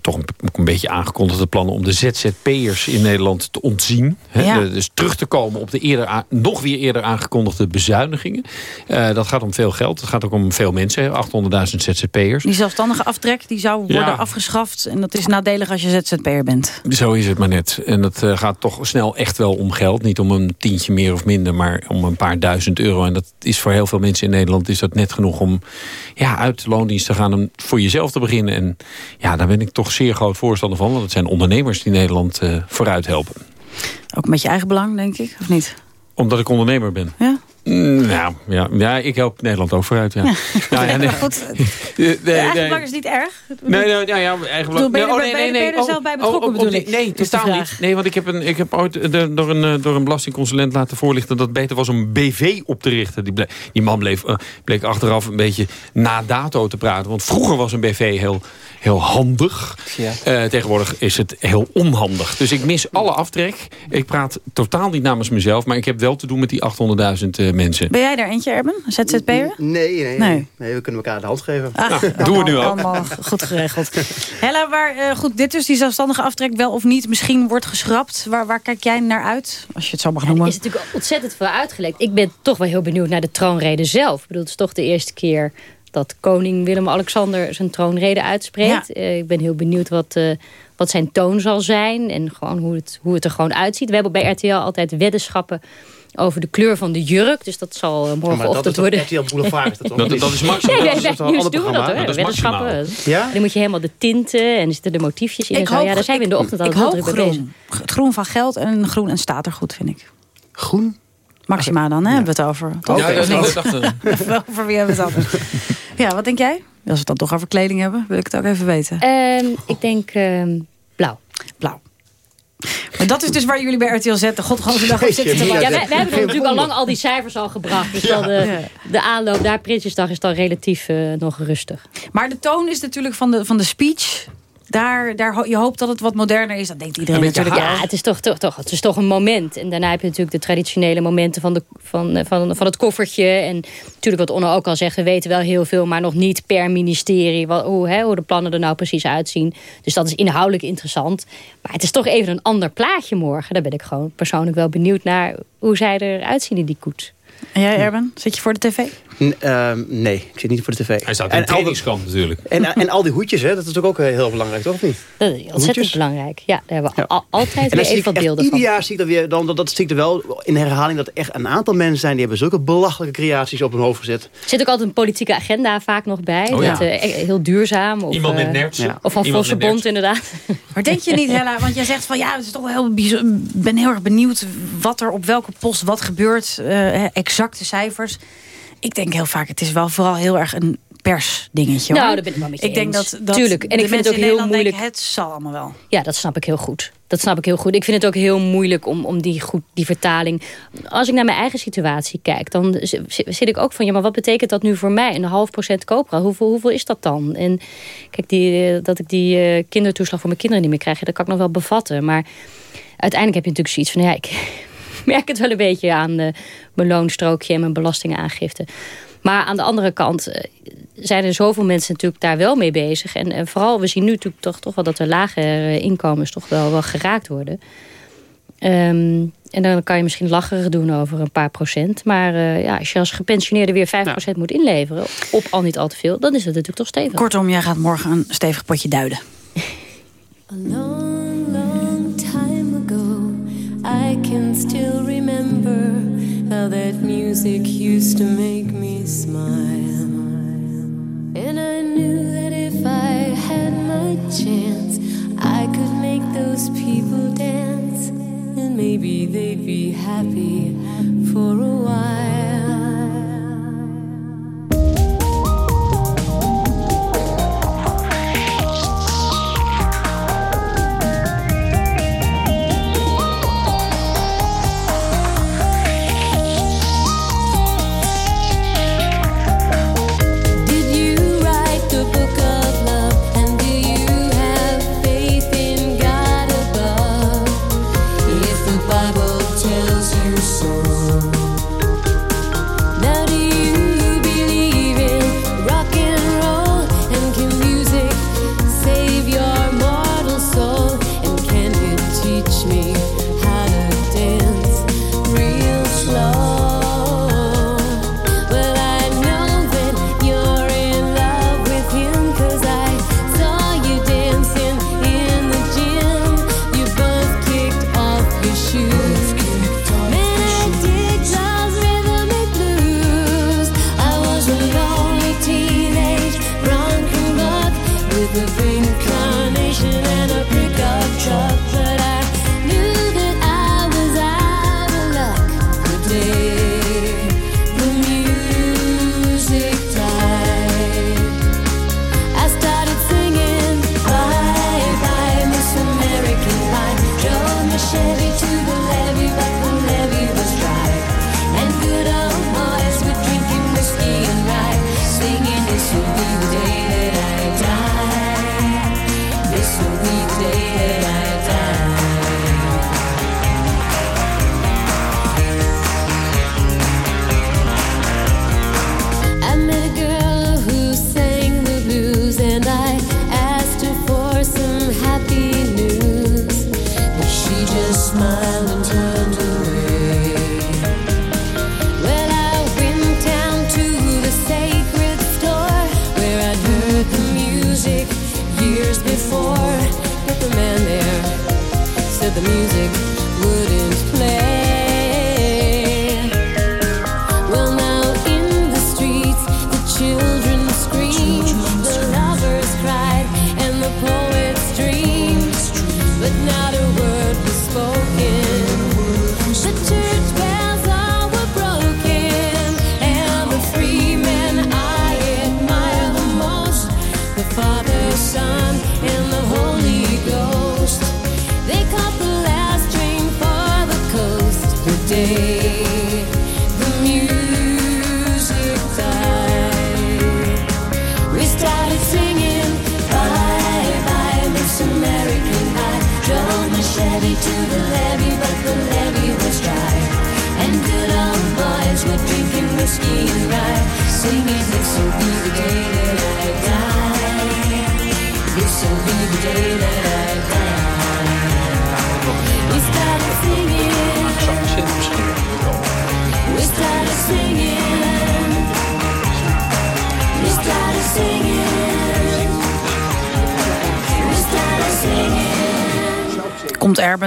Toch een, een beetje aangekondigde plannen om de ZZP'ers in Nederland te ontzien. Ja. Hè? Dus terug te komen op de eerder nog weer eerder aangekondigde bezuinigingen. Uh, dat gaat om veel geld. Het gaat ook om veel mensen. 800.000 ZZP'ers. Die zelfstandige aftrek die zou worden Ja. afgeschaft. En dat is nadelig als je ZZP'er bent. Zo is het maar net. En het uh, gaat toch snel echt wel om geld. Niet om een tientje meer of minder, maar om een paar duizend euro. En dat is voor heel veel mensen in Nederland is dat net genoeg om ja, uit de loondienst te gaan en voor jezelf te beginnen. En ja, daar ben ik toch zeer groot voorstander van. Want het zijn ondernemers die Nederland uh, vooruit helpen. Ook met je eigen belang, denk ik, of niet? Omdat ik ondernemer ben. Ja? Nou, ja, ja, ik help Nederland ook vooruit. Ja. Ja. Nou, ja, nee. Goed. Nee, De eigen nee. is niet erg. Nee, nee, ja, ja, eigen bedoel, belang. ben je Nee, er- ben je- ben je er zelf bij betrokken, oh, bedoel die- ik? Nee, totaal niet. Nee, want ik heb, een, ik heb ooit de- door, een, eh, door een belastingconsulent laten voorlichten... dat het beter was om een BV op te richten. Die, man bleef, eh, bleek achteraf een beetje na dato te praten. Want vroeger was een BV heel, heel handig. Ja. Eh, tegenwoordig is het heel onhandig. Dus ik mis alle aftrek. Ik praat totaal niet namens mezelf... maar ik heb wel te doen met die 800.000 eh, mensen. Ben jij daar eentje, Erben? ZZP'er? Nee, nee, Nee. nee. nee. we kunnen elkaar de hand geven. Ah, Nou, doen we nu ook. Allemaal goed geregeld. Hella, waar, eh, goed, dit dus die zelfstandige aftrek wel of niet misschien wordt geschrapt. Waar, waar kijk jij naar uit? Als je het zo mag Er noemen. is natuurlijk ontzettend veel uitgelekt. Ik ben toch wel heel benieuwd naar de troonrede zelf. Ik bedoel, het is toch de eerste keer dat koning Willem-Alexander zijn troonrede uitspreekt. Eh, ik ben heel benieuwd wat, eh, wat zijn toon zal zijn. En gewoon hoe het, hoe het er gewoon uitziet. We hebben bij RTL altijd weddenschappen over de kleur van de jurk. Dus dat zal eh, maar dat morgenochtend is toch worden. RTL Boulevard, is dat toch? Dat, dat is maximaal. Nee, Dat nieuws doen we dat hoor. Dat is. Ja? Dan moet je helemaal de tinten en er zitten de motiefjes in. en zo. Ja, daar zijn we in de ochtend ik altijd heel hoop druk mee bezig. groen. Het groen van geld en groen en statergoed, vind ik. Groen? Maxima dan, hè, hebben we het over. Toch? Ja, ik dacht, eh, Even over wie hebben we het dan? ja, wat denk jij? Als we het dan toch over kleding hebben, wil ik het ook even weten. Ehm, ik denk ehm, blauw. Blauw. Maar dat is dus waar jullie bij RTL Z de godganse dag op zitten te Ja, wachten. wij, wij hebben natuurlijk al lang al die cijfers al gebracht. Dus dan de, de aanloop naar Prinsjesdag is dan relatief eh, nog rustig. Maar de toon is natuurlijk van de, van de speech... Daar, daar, je hoopt dat het wat moderner is. Dat denkt iedereen natuurlijk Ja, het is toch, toch, toch, het is toch een moment. En daarna heb je natuurlijk de traditionele momenten van, de, van, eh, van, van het koffertje. En natuurlijk wat Onno ook al zegt, we weten wel heel veel... maar nog niet per ministerie wat, hoe, hè, hoe de plannen er nou precies uitzien. Dus dat is inhoudelijk interessant. Maar het is toch even een ander plaatje morgen. Daar ben ik gewoon persoonlijk wel benieuwd naar... hoe zij eruit zien in die koets. En jij, Erben? Zit je voor de tv? N- ehm, nee, ik zit niet voor de tv. Hij staat in En de al die- trainingskamp natuurlijk. En, en al die hoedjes, hè, dat is natuurlijk ook eh, heel belangrijk, toch? Of niet? Dat is ontzettend Hoedjes? belangrijk. Ja, daar hebben we al- altijd En weer even wat beelden ieder van. jaar zie ik dat weer, dan, dat, dat zie ik er wel in herhaling dat er echt een aantal mensen zijn die hebben zulke belachelijke creaties op hun hoofd gezet. Er zit ook altijd een politieke agenda vaak nog bij. Oh ja. dat, eh, heel duurzaam. Of, Iemand met eh, nertsen. Ja. Of van met Vossenbond inderdaad. Maar denk je niet, Hella? Want jij zegt van ja, het is toch wel heel bijzonder. Ik ben heel erg benieuwd wat er op welke post wat gebeurt. eh, exacte cijfers. Ik denk heel vaak, het is wel vooral heel erg een persdingetje. Nou, hoor. daar ben ik wel met je Ik denk dat, dat Tuurlijk. En ik vind het ook heel moeilijk. denken, het zal allemaal wel. Ja, dat snap ik heel goed. Dat snap ik heel goed. Ik vind het ook heel moeilijk om, om die, goed, die vertaling... Als ik naar mijn eigen situatie kijk, dan zit ik ook van... ja, maar wat betekent dat nu voor mij? Een half procent koopkracht, hoeveel, hoeveel is dat dan? En kijk, die, eh, dat ik die eh, kindertoeslag voor mijn kinderen niet meer krijg... dat kan ik nog wel bevatten. Maar uiteindelijk heb je natuurlijk zoiets van... ja, ik merk het wel een beetje aan eh, mijn loonstrookje... en mijn belastingaangifte. Maar aan de andere kant eh, zijn er zoveel mensen natuurlijk daar wel mee bezig. En, en vooral, we zien nu natuurlijk toch, toch wel dat de lagere inkomens toch wel, wel geraakt worden. Ehm, en dan kan je misschien lacherig doen over een paar procent. Maar eh, ja, als je als gepensioneerde weer 5% moet inleveren... op al niet al te veel, dan is het natuurlijk toch stevig. Kortom, jij gaat morgen een stevig potje duiden. A long, long time ago, I can still how that music used to make me smile. And I knew that if I had my chance, I could make those people dance. And maybe they'd be happy for a while.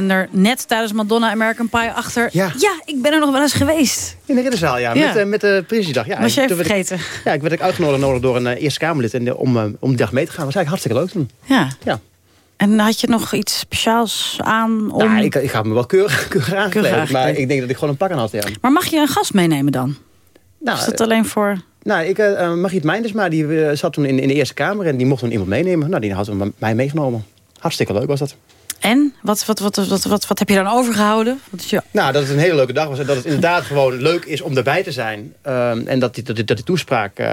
Er net tijdens Madonna American Pie achter. Ja. ik ben er nog wel eens geweest. In de ridderzaal, ja. Ja. Met, eh, met de Prinsjesdag. Ja, Was je toen even werd ik- vergeten? ja, ik werd ook uitgenodigd nodig door een eh, Eerste Kamerlid en, eh, om, eh, om die dag mee te gaan. Dat was eigenlijk hartstikke leuk toen. Ja. Ja. En had je nog iets speciaals aan? Om... Nou, ik, ik ga me wel keurig, keurig. Maar ik denk dat ik gewoon een pak aan had, ja. Maar mag je een gast meenemen dan? Nou, Is dat alleen voor... Nou, ik, eh eh, Margriet Meindesma, die eh, zat toen in, in de Eerste Kamer... en die mocht toen iemand meenemen. Nou, die hadden we mij meegenomen. Hartstikke leuk was dat. En? Wat, wat, wat, wat, wat, wat heb je dan overgehouden? Wat is je... Nou, dat het een hele leuke dag was. En dat het inderdaad gewoon leuk is om erbij te zijn. Ehm, en dat die, dat, die, dat die toespraak... eh,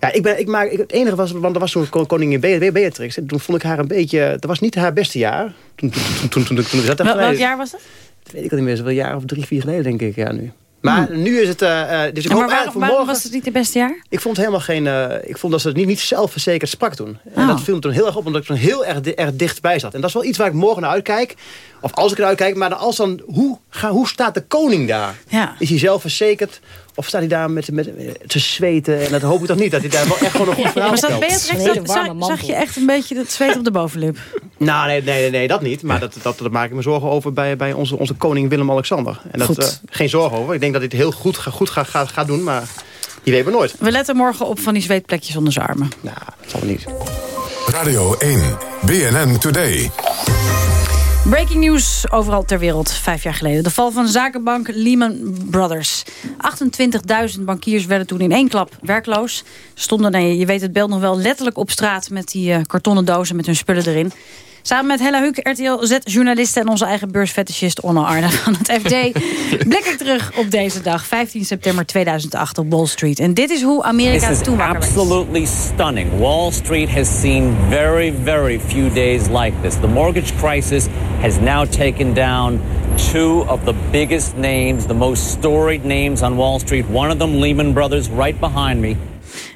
ja, ik ben, ik maak, ik, het enige was, want er was toen kon- koningin Be- Beatrix. En toen vond ik haar een beetje... Dat was niet haar beste jaar. Toen, toen, toen, toen, toen, welk jaar was dat? Dat weet ik al niet meer. Dat is wel een jaar of drie, vier geleden, denk ik. Ja, nu. Maar nu is het... eh, eh, dus ik hoop maar waarom, voor waarom morgen... was het niet het beste jaar? Ik vond helemaal geen. eh, ik vond dat ze het niet, niet zelfverzekerd sprak toen. En Oh. dat viel me toen heel erg op, omdat ik toen heel erg, di- erg dichtbij zat. En dat is wel iets waar ik morgen naar uitkijk. Of als ik eruit kijk, maar dan als dan, hoe, ga, hoe staat de koning daar? Ja. Is hij zelfverzekerd? Of staat hij daar met, met, te zweten? En dat hoop ik toch niet, dat hij daar wel echt gewoon een goed verhaal Maar. Beatrix, zag, zag, zag je echt een beetje het zweet op de bovenlip? Nou, nee, nee, nee, nee, dat niet. Maar dat, dat, dat maak ik me zorgen over bij, bij onze, onze koning Willem-Alexander. En dat, Goed. eh, geen zorgen over. Ik denk dat hij het heel goed, goed gaat gaat gaat doen, maar je weet maar nooit. We letten morgen op van die zweetplekjes onder zijn armen. Nou, dat zal niet. Radio 1, BNN Today. Breaking news overal ter wereld, vijf jaar geleden. De val van zakenbank Lehman Brothers. 28.000 bankiers werden toen in één klap werkloos. Stonden, nee, je weet het beeld nog wel, letterlijk op straat... met die eh, kartonnen dozen met hun spullen erin. Samen met Hella Huuk, RTL Z-journalisten... en onze eigen beursfetischist Onno Arne van het FD... blik ik terug op deze dag, 15 september 2008 op Wall Street. En dit is hoe Amerika This is toen wakker werd. absolutely stunning. Wall Street has seen very, very few days like this. The mortgage crisis has now taken down two of the biggest names, the most storied names on Wall Street. One of them, Lehman Brothers, right behind me.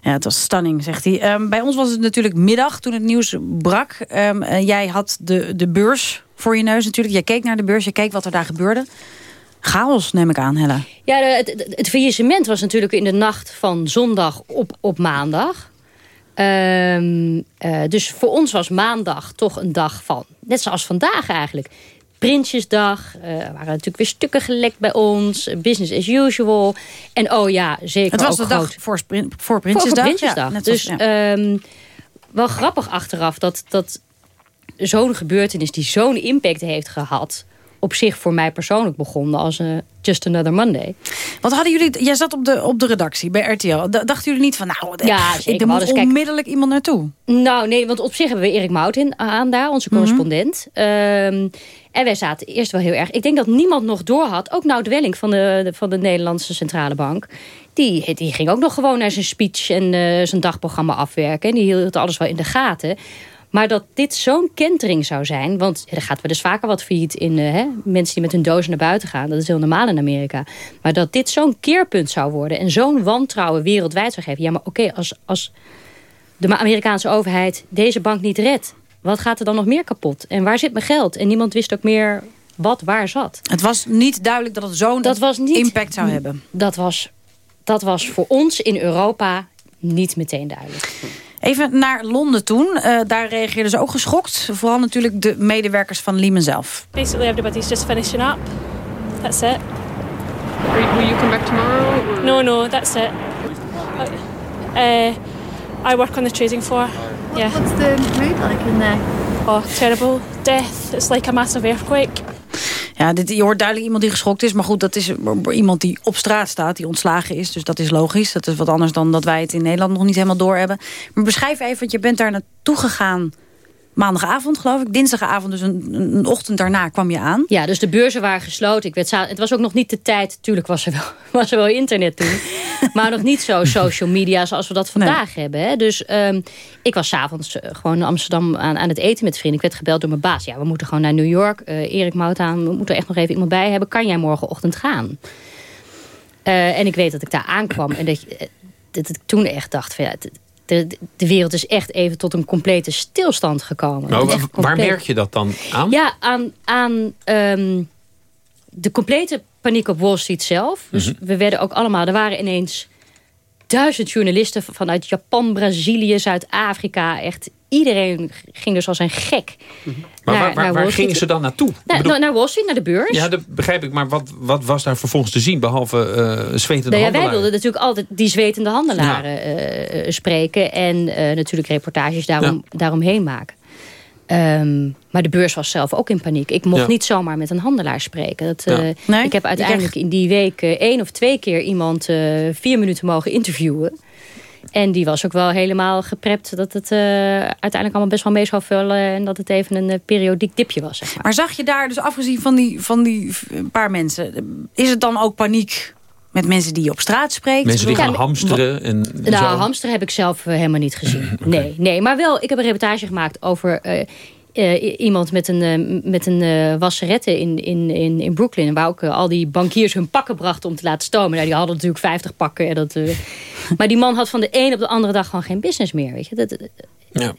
Ja, het was stunning, zegt hij. Ehm, bij ons was het natuurlijk middag toen het nieuws brak. Ehm, eh, jij had de, de beurs voor je neus natuurlijk. Jij keek naar de beurs, je keek wat er daar gebeurde. Chaos, neem ik aan, Hella. Ja, het, het, het faillissement was natuurlijk in de nacht van zondag op, op maandag. Ehm, eh, dus voor ons was maandag toch een dag van, net zoals vandaag eigenlijk. Prinsjesdag, eh, er waren natuurlijk weer stukken gelekt bij ons. Business as usual. En oh ja, zeker Het was ook de dag voor, voor Prinsjesdag. voor Prinsjesdag. Ja, net dus ja. ehm, wel grappig achteraf dat, dat zo'n gebeurtenis die zo'n impact heeft gehad... op zich voor mij persoonlijk begonnen als een Just Another Monday. Wat hadden jullie... Jij zat op de, op de redactie bij RTL. Dachten jullie niet van, nou, Ja, ja, ik, er moet kijk- onmiddellijk iemand naartoe? Nou, nee, want op zich hebben we Erik Moutin aan daar, onze correspondent. Ehm, en wij zaten eerst wel heel erg... Ik denk dat niemand nog door had. Ook Nout Welling van de, de- van de Nederlandse Centrale Bank. Die, die ging ook nog gewoon naar zijn speech en eh, zijn dagprogramma afwerken. En die hield alles wel in de gaten. Maar dat dit zo'n kentering zou zijn... want er gaat wel eens vaker wat failliet in eh, hè, mensen die met hun dozen naar buiten gaan. Dat is heel normaal in Amerika. Maar dat dit zo'n keerpunt zou worden... en zo'n wantrouwen wereldwijd zou geven. Ja, maar oké, als, als de Amerikaanse overheid deze bank niet redt... wat gaat er dan nog meer kapot? En waar zit mijn geld? En niemand wist ook meer wat waar zat. Het was niet duidelijk dat het zo'n impact zou hebben. Dat was, dat was voor ons in Europa niet meteen duidelijk. Even naar Londen toen. Eh, daar reageerden ze ook geschokt. Vooral natuurlijk de medewerkers van Lehman zelf. Basically, everybody's just finishing up. That's it. Will, will you come back tomorrow? No, no, that's it. Uh, I work on the trading floor. Yeah. What's the mood like in there? Oh, terrible. Death. It's like a massive earthquake. Ja, dit, je hoort duidelijk iemand die geschokt is. Maar goed, dat is iemand die op straat staat, die ontslagen is. Dus dat is logisch. Dat is wat anders dan dat wij het in Nederland nog niet helemaal doorhebben. Maar beschrijf even, want je bent daar naartoe gegaan. Maandagavond, geloof ik. Dinsdagavond, dus een, een ochtend daarna kwam je aan. Ja, dus de beurzen waren gesloten. Ik werd het was ook nog niet de tijd. Tuurlijk was er wel, was er wel internet toen. maar nog niet zo social media zoals we dat vandaag hebben. Hè. Dus ehm, ik was s'avonds uh, gewoon in Amsterdam aan, aan het eten met vrienden. Ik werd gebeld door mijn baas. Ja, we moeten gewoon naar New York. Uh, Erik Moutaan, we moeten echt nog even iemand bij hebben. Kan jij morgenochtend gaan? Uh, en ik weet dat ik daar aankwam. En dat, dat ik toen echt dacht van ja... De, de, wereld is echt even tot een complete stilstand gekomen. Nou, waar compleet... merk je dat dan aan? Ja, aan, aan um, de complete paniek op Wall Street zelf. Dus mm -hmm. we werden ook allemaal... Er waren ineens duizend journalisten vanuit Japan, Brazilië, Zuid-Afrika. Echt iedereen ging dus als een gek. Mm -hmm. Maar naar, waar, waar, waar gingen ze dan naartoe? Naar, bedoel... naar Wall Street, naar de beurs. Ja, dat begrijp ik. Maar wat, wat was daar vervolgens te zien, behalve uh, zwetende nou, ja, handelaren? Wij wilden natuurlijk altijd die zwetende handelaren ja. uh, spreken. En natuurlijk reportages daarom, ja. daaromheen maken. Um, maar de beurs was zelf ook in paniek. Ik mocht ja. niet zomaar met een handelaar spreken. Dat, ja. uh, nee? Ik heb uiteindelijk in die week uh, één of twee keer iemand uh, vier minuten mogen interviewen. En die was ook wel helemaal geprept dat het uiteindelijk allemaal best wel mee zou vullen. En dat het even een periodiek dipje was. Zeg maar. maar zag je daar, dus afgezien van die, van die paar mensen... is het dan ook paniek met mensen die je op straat spreekt? Mensen die gaan ja, hamsteren? En, nou, zo. hamsteren heb ik zelf uh, helemaal niet gezien. okay. Nee, nee, maar wel, ik heb een reportage gemaakt over... Uh, uh, iemand met een, met een wasserette in, in, in, in Brooklyn... waar ook al die bankiers hun pakken brachten om te laten stomen. Nou, die hadden natuurlijk 50 pakken. En dat, maar die man had van de een op de andere dag gewoon geen business meer. Weet je? Dat, ja.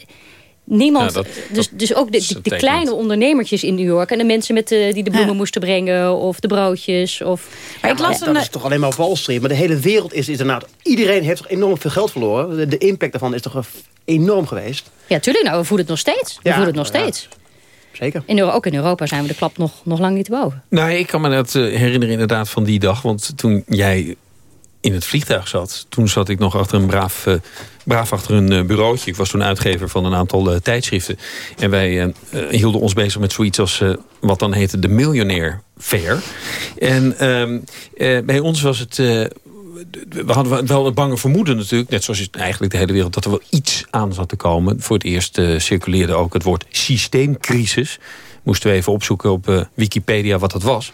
Niemand, ja, dat, dus, dus ook de, de, de kleine ondernemertjes in New York... en de mensen met de, die de bloemen ja. moesten brengen of de broodjes. Of, maar ik las ja, dat is toch alleen maar Wall Street. Maar de hele wereld is, is inderdaad... iedereen heeft toch enorm veel geld verloren. De, de impact daarvan is toch enorm geweest. Ja, tuurlijk. Nou, we voelen het nog steeds. We voelen het nog steeds. Zeker. In, ook in Europa zijn we de klap nog, nog lang niet boven. Nou, ik kan me dat herinneren inderdaad van die dag. Want toen jij in het vliegtuig zat... toen zat ik nog achter een braaf, uh, braaf achter een uh, bureautje. Ik was toen uitgever van een aantal uh, tijdschriften. En wij hielden ons bezig met zoiets als... wat dan heette de Millionaire Fair. En ehm, bij ons was het... we hadden wel een bange vermoeden natuurlijk... net zoals eigenlijk de hele wereld... dat er wel iets aan zat te komen. Voor het eerst circuleerde ook het woord systeemcrisis moesten we even opzoeken op uh, Wikipedia wat dat was.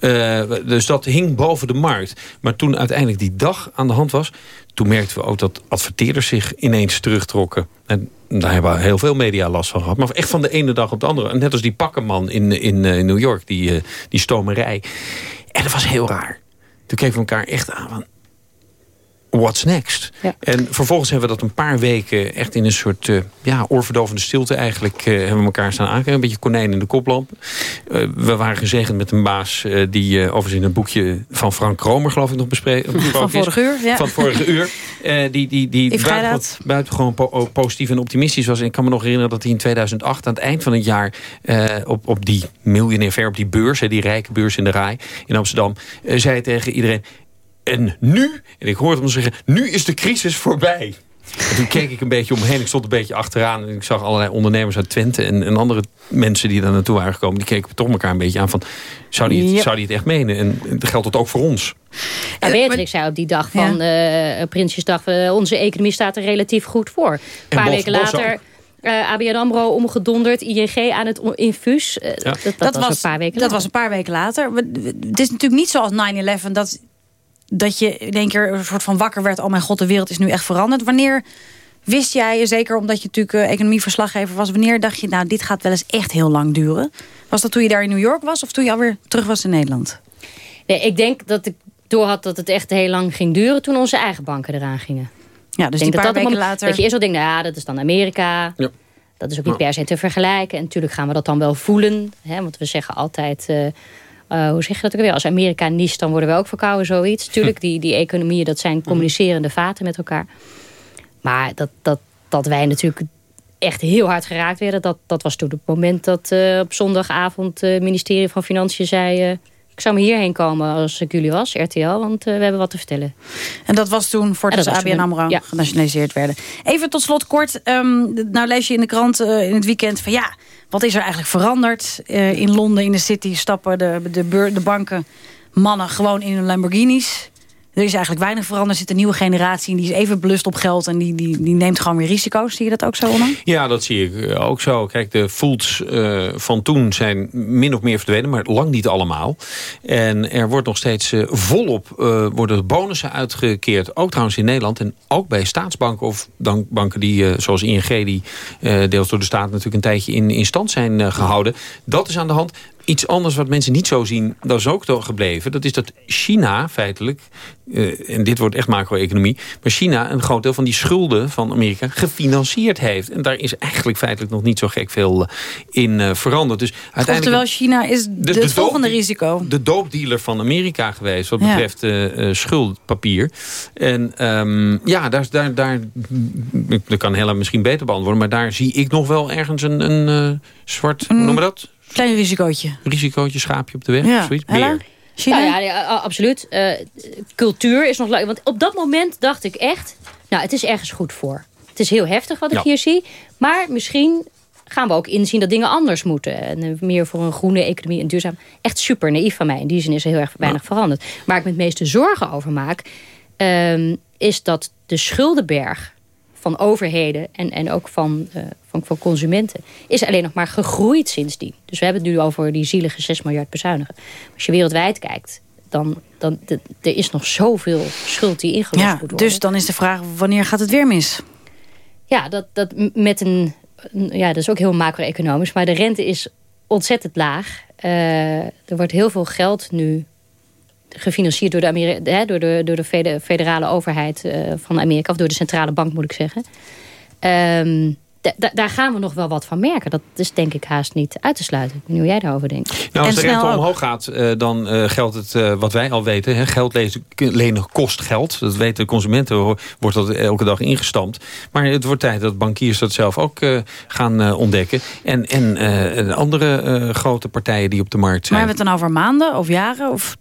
Uh, dus dat hing boven de markt. Maar toen uiteindelijk die dag aan de hand was... toen merkten we ook dat adverteerders zich ineens terugtrokken. En daar hebben heel veel media last van gehad. Maar echt van de ene dag op de andere. Net als die pakkenman in, in, in New York, die, die stomerij. En dat was heel raar. Toen keken we elkaar echt aan van what's next? Ja. En vervolgens hebben we dat een paar weken echt in een soort uh, ja, oorverdovende stilte eigenlijk uh, hebben we elkaar staan aankijken. Een beetje konijn in de koplamp. Uh, we waren gezegend met een baas die overigens in het boekje van Frank Kromer geloof ik nog besproken Van vorige uur, ja. Van vorige uur. die die, die buitengewoon, buitengewoon po positief en optimistisch was. En ik kan me nog herinneren dat hij in 2008 aan het eind van het jaar op, op die miljonair ver op die beurs, die rijke beurs in de Rai in Amsterdam, zei tegen iedereen en nu, en ik hoorde hem zeggen, nu is de crisis voorbij. En toen keek ik een beetje omheen. Ik stond een beetje achteraan. En ik zag allerlei ondernemers uit Twente. En, en andere mensen die daar naartoe waren gekomen. Die keken toch elkaar een beetje aan van... Zou die het, Ja. zou die het echt menen? En, en geldt dat ook voor ons? Ja, Beatrix zei op die dag van eh Prinsjesdag... eh, onze economie staat er relatief goed voor. Een paar weken later... eh ABN AMRO omgedonderd, ING aan het infuus. Eh, dat, dat, was, een paar weken dat later. was een paar weken later. Het is natuurlijk niet zoals 9-11 dat, dat je in één keer een soort van wakker werd. Oh mijn god, de wereld is nu echt veranderd. Wanneer wist jij, zeker omdat je natuurlijk eh, economieverslaggever was... wanneer dacht je, nou dit gaat wel eens echt heel lang duren? Was dat toen je daar in New York was of toen je alweer terug was in Nederland? Nee, ik denk dat ik door had dat het echt heel lang ging duren... toen onze eigen banken eraan gingen. Ja, dus Ik denk die paar dat dat weken later... Dat je eerst al denkt, nou ja, dat is dan Amerika. Ja. Dat is ook niet per se te vergelijken. En natuurlijk gaan we dat dan wel voelen. Hè, want we zeggen altijd... eh, eh, hoe zeg je dat ook weer? Als Amerika niest, dan worden we ook verkouden, zoiets. Tuurlijk, die, die economieën, dat zijn communicerende vaten met elkaar. Maar dat, dat, dat wij natuurlijk echt heel hard geraakt werden... dat, dat was toen het moment dat eh, op zondagavond... het ministerie van Financiën zei... ik zou maar hierheen komen als ik jullie was, RTL, want eh, we hebben wat te vertellen. En dat was toen voor En het dat was ABN AMRO ja. genationaliseerd werden. Even tot slot kort. ehm, nou lees je in de krant eh, in het weekend van ja... wat is er eigenlijk veranderd? Eh, in Londen, in de city, stappen de, de, de banken mannen gewoon in hun Lamborghinis. Er is eigenlijk weinig veranderd. Er zit een nieuwe generatie en die is even belust op geld... en die, die, die neemt gewoon weer risico's. Zie je dat ook zo? Ja, dat zie ik eh, ook zo. Kijk, de foods eh, van toen zijn min of meer verdwenen... maar lang niet allemaal. En er wordt nog steeds eh, volop worden bonussen uitgekeerd. Ook trouwens in Nederland en ook bij staatsbanken... of banken die, zoals ING, die deels door de staat... natuurlijk een tijdje in, in stand zijn eh, gehouden. Dat is aan de hand. Iets anders wat mensen niet zo zien, dat is ook gebleven. Dat is dat China feitelijk, eh, en dit wordt echt macro-economie... maar China een groot deel van die schulden van Amerika gefinancierd heeft. En daar is eigenlijk feitelijk nog niet zo gek veel eh, in eh, veranderd. Dus uiteindelijk... Oftewel, China is de, het volgende risico. De doopdealer van Amerika geweest, wat Ja. betreft schuldpapier. En ehm, ja, daar, daar, daar, dat kan Hella misschien beter beantwoorden... maar daar zie ik nog wel ergens een, een zwart, hoe noemen we dat? Klein risicootje. Risicootje, schaapje op de weg, Ja. zoiets. China? Nou ja, absoluut. Eh, cultuur is nog leuk. Want op dat moment dacht ik echt... Nou, het is ergens goed voor. Het is heel heftig wat ik Ja. hier zie. Maar misschien gaan we ook inzien dat dingen anders moeten. En eh, meer voor een groene economie en duurzaam. Echt super naïef van mij. In die zin is er heel erg weinig veranderd. Waar ik me het meeste zorgen over maak... ehm, is dat de schuldenberg van overheden en, en ook van, eh, van, van consumenten... is alleen nog maar gegroeid sindsdien. Dus we hebben het nu over die zielige 6 miljard bezuinigen. Als je wereldwijd kijkt, dan, dan de, er is nog zoveel schuld die ingelost Ja, moet worden. dus dan is de vraag, wanneer gaat het weer mis? Ja, dat, dat met een, een- ja, dat is ook heel macro-economisch. Maar de rente is ontzettend laag. Eh, er wordt heel veel geld nu gefinancierd door de, Ameri hè, door de, door de fede- federale overheid eh, van Amerika. Of door de centrale bank, moet ik zeggen. Ehm, da- da- daar gaan we nog wel wat van merken. Dat is denk ik haast niet uit te sluiten. Ik weet niet hoe jij daarover denkt. Nou, als En de rente ook. omhoog gaat, eh, dan eh, geldt het eh, wat wij al weten. Hè, geld lezen- lenen kost geld. Dat weten de consumenten, wordt dat elke dag ingestampt. Maar het wordt tijd dat bankiers dat zelf ook eh, gaan ontdekken. En, en eh, andere eh, grote partijen die op de markt Maar zijn. hebben we het dan over maanden of jaren? Of...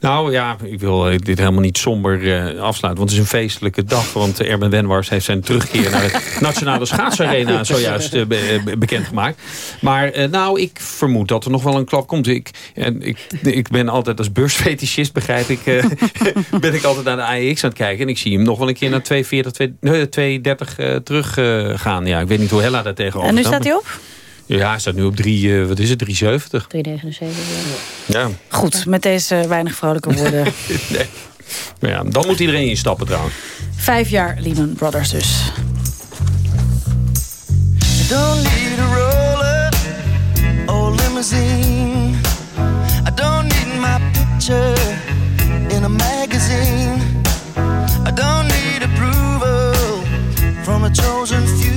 Nou ja, ik wil eh, dit helemaal niet somber eh, afsluiten. Want het is een feestelijke dag. Want eh, Erben Wenwars heeft zijn terugkeer naar de Nationale Schaatsarena zojuist be- bekendgemaakt. Maar eh, nou, ik vermoed dat er nog wel een klap komt. Ik, en ik, ik ben altijd als beursfetischist, begrijp ik, eh, ben ik altijd naar de AEX aan het kijken. En ik zie hem nog wel een keer naar 240, 2, nee, 230 eh, terug eh, gaan. Ja, ik weet niet hoe Hella daar tegenover En nu staat, staat hij op? Ja, hij staat nu op 3, eh, wat is het, 370. 379. Ja. Goed, met deze weinig vrolijke woorden. nee. Maar ja, dan moet iedereen instappen trouwens. Vijf jaar Lehman Brothers dus. I don't need a roller or limousine. I don't need my picture in a magazine. I don't need approval from a chosen few.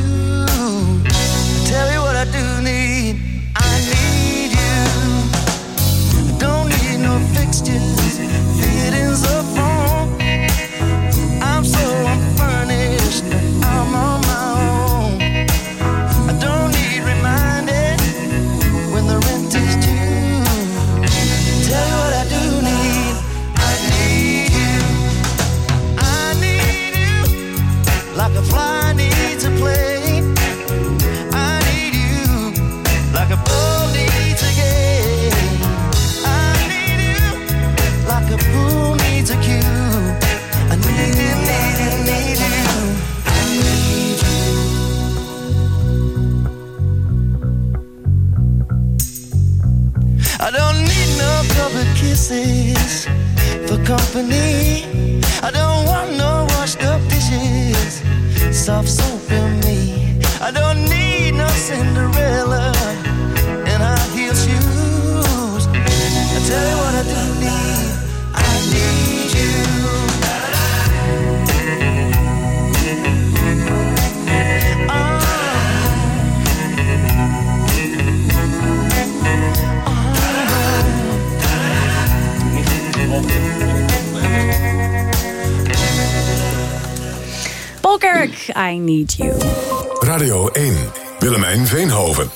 Public for company. I don't want no washed up dishes, soft soap in me. I don't need no Cinderella I Need You. Radio 1. Willemijn Veenhoven.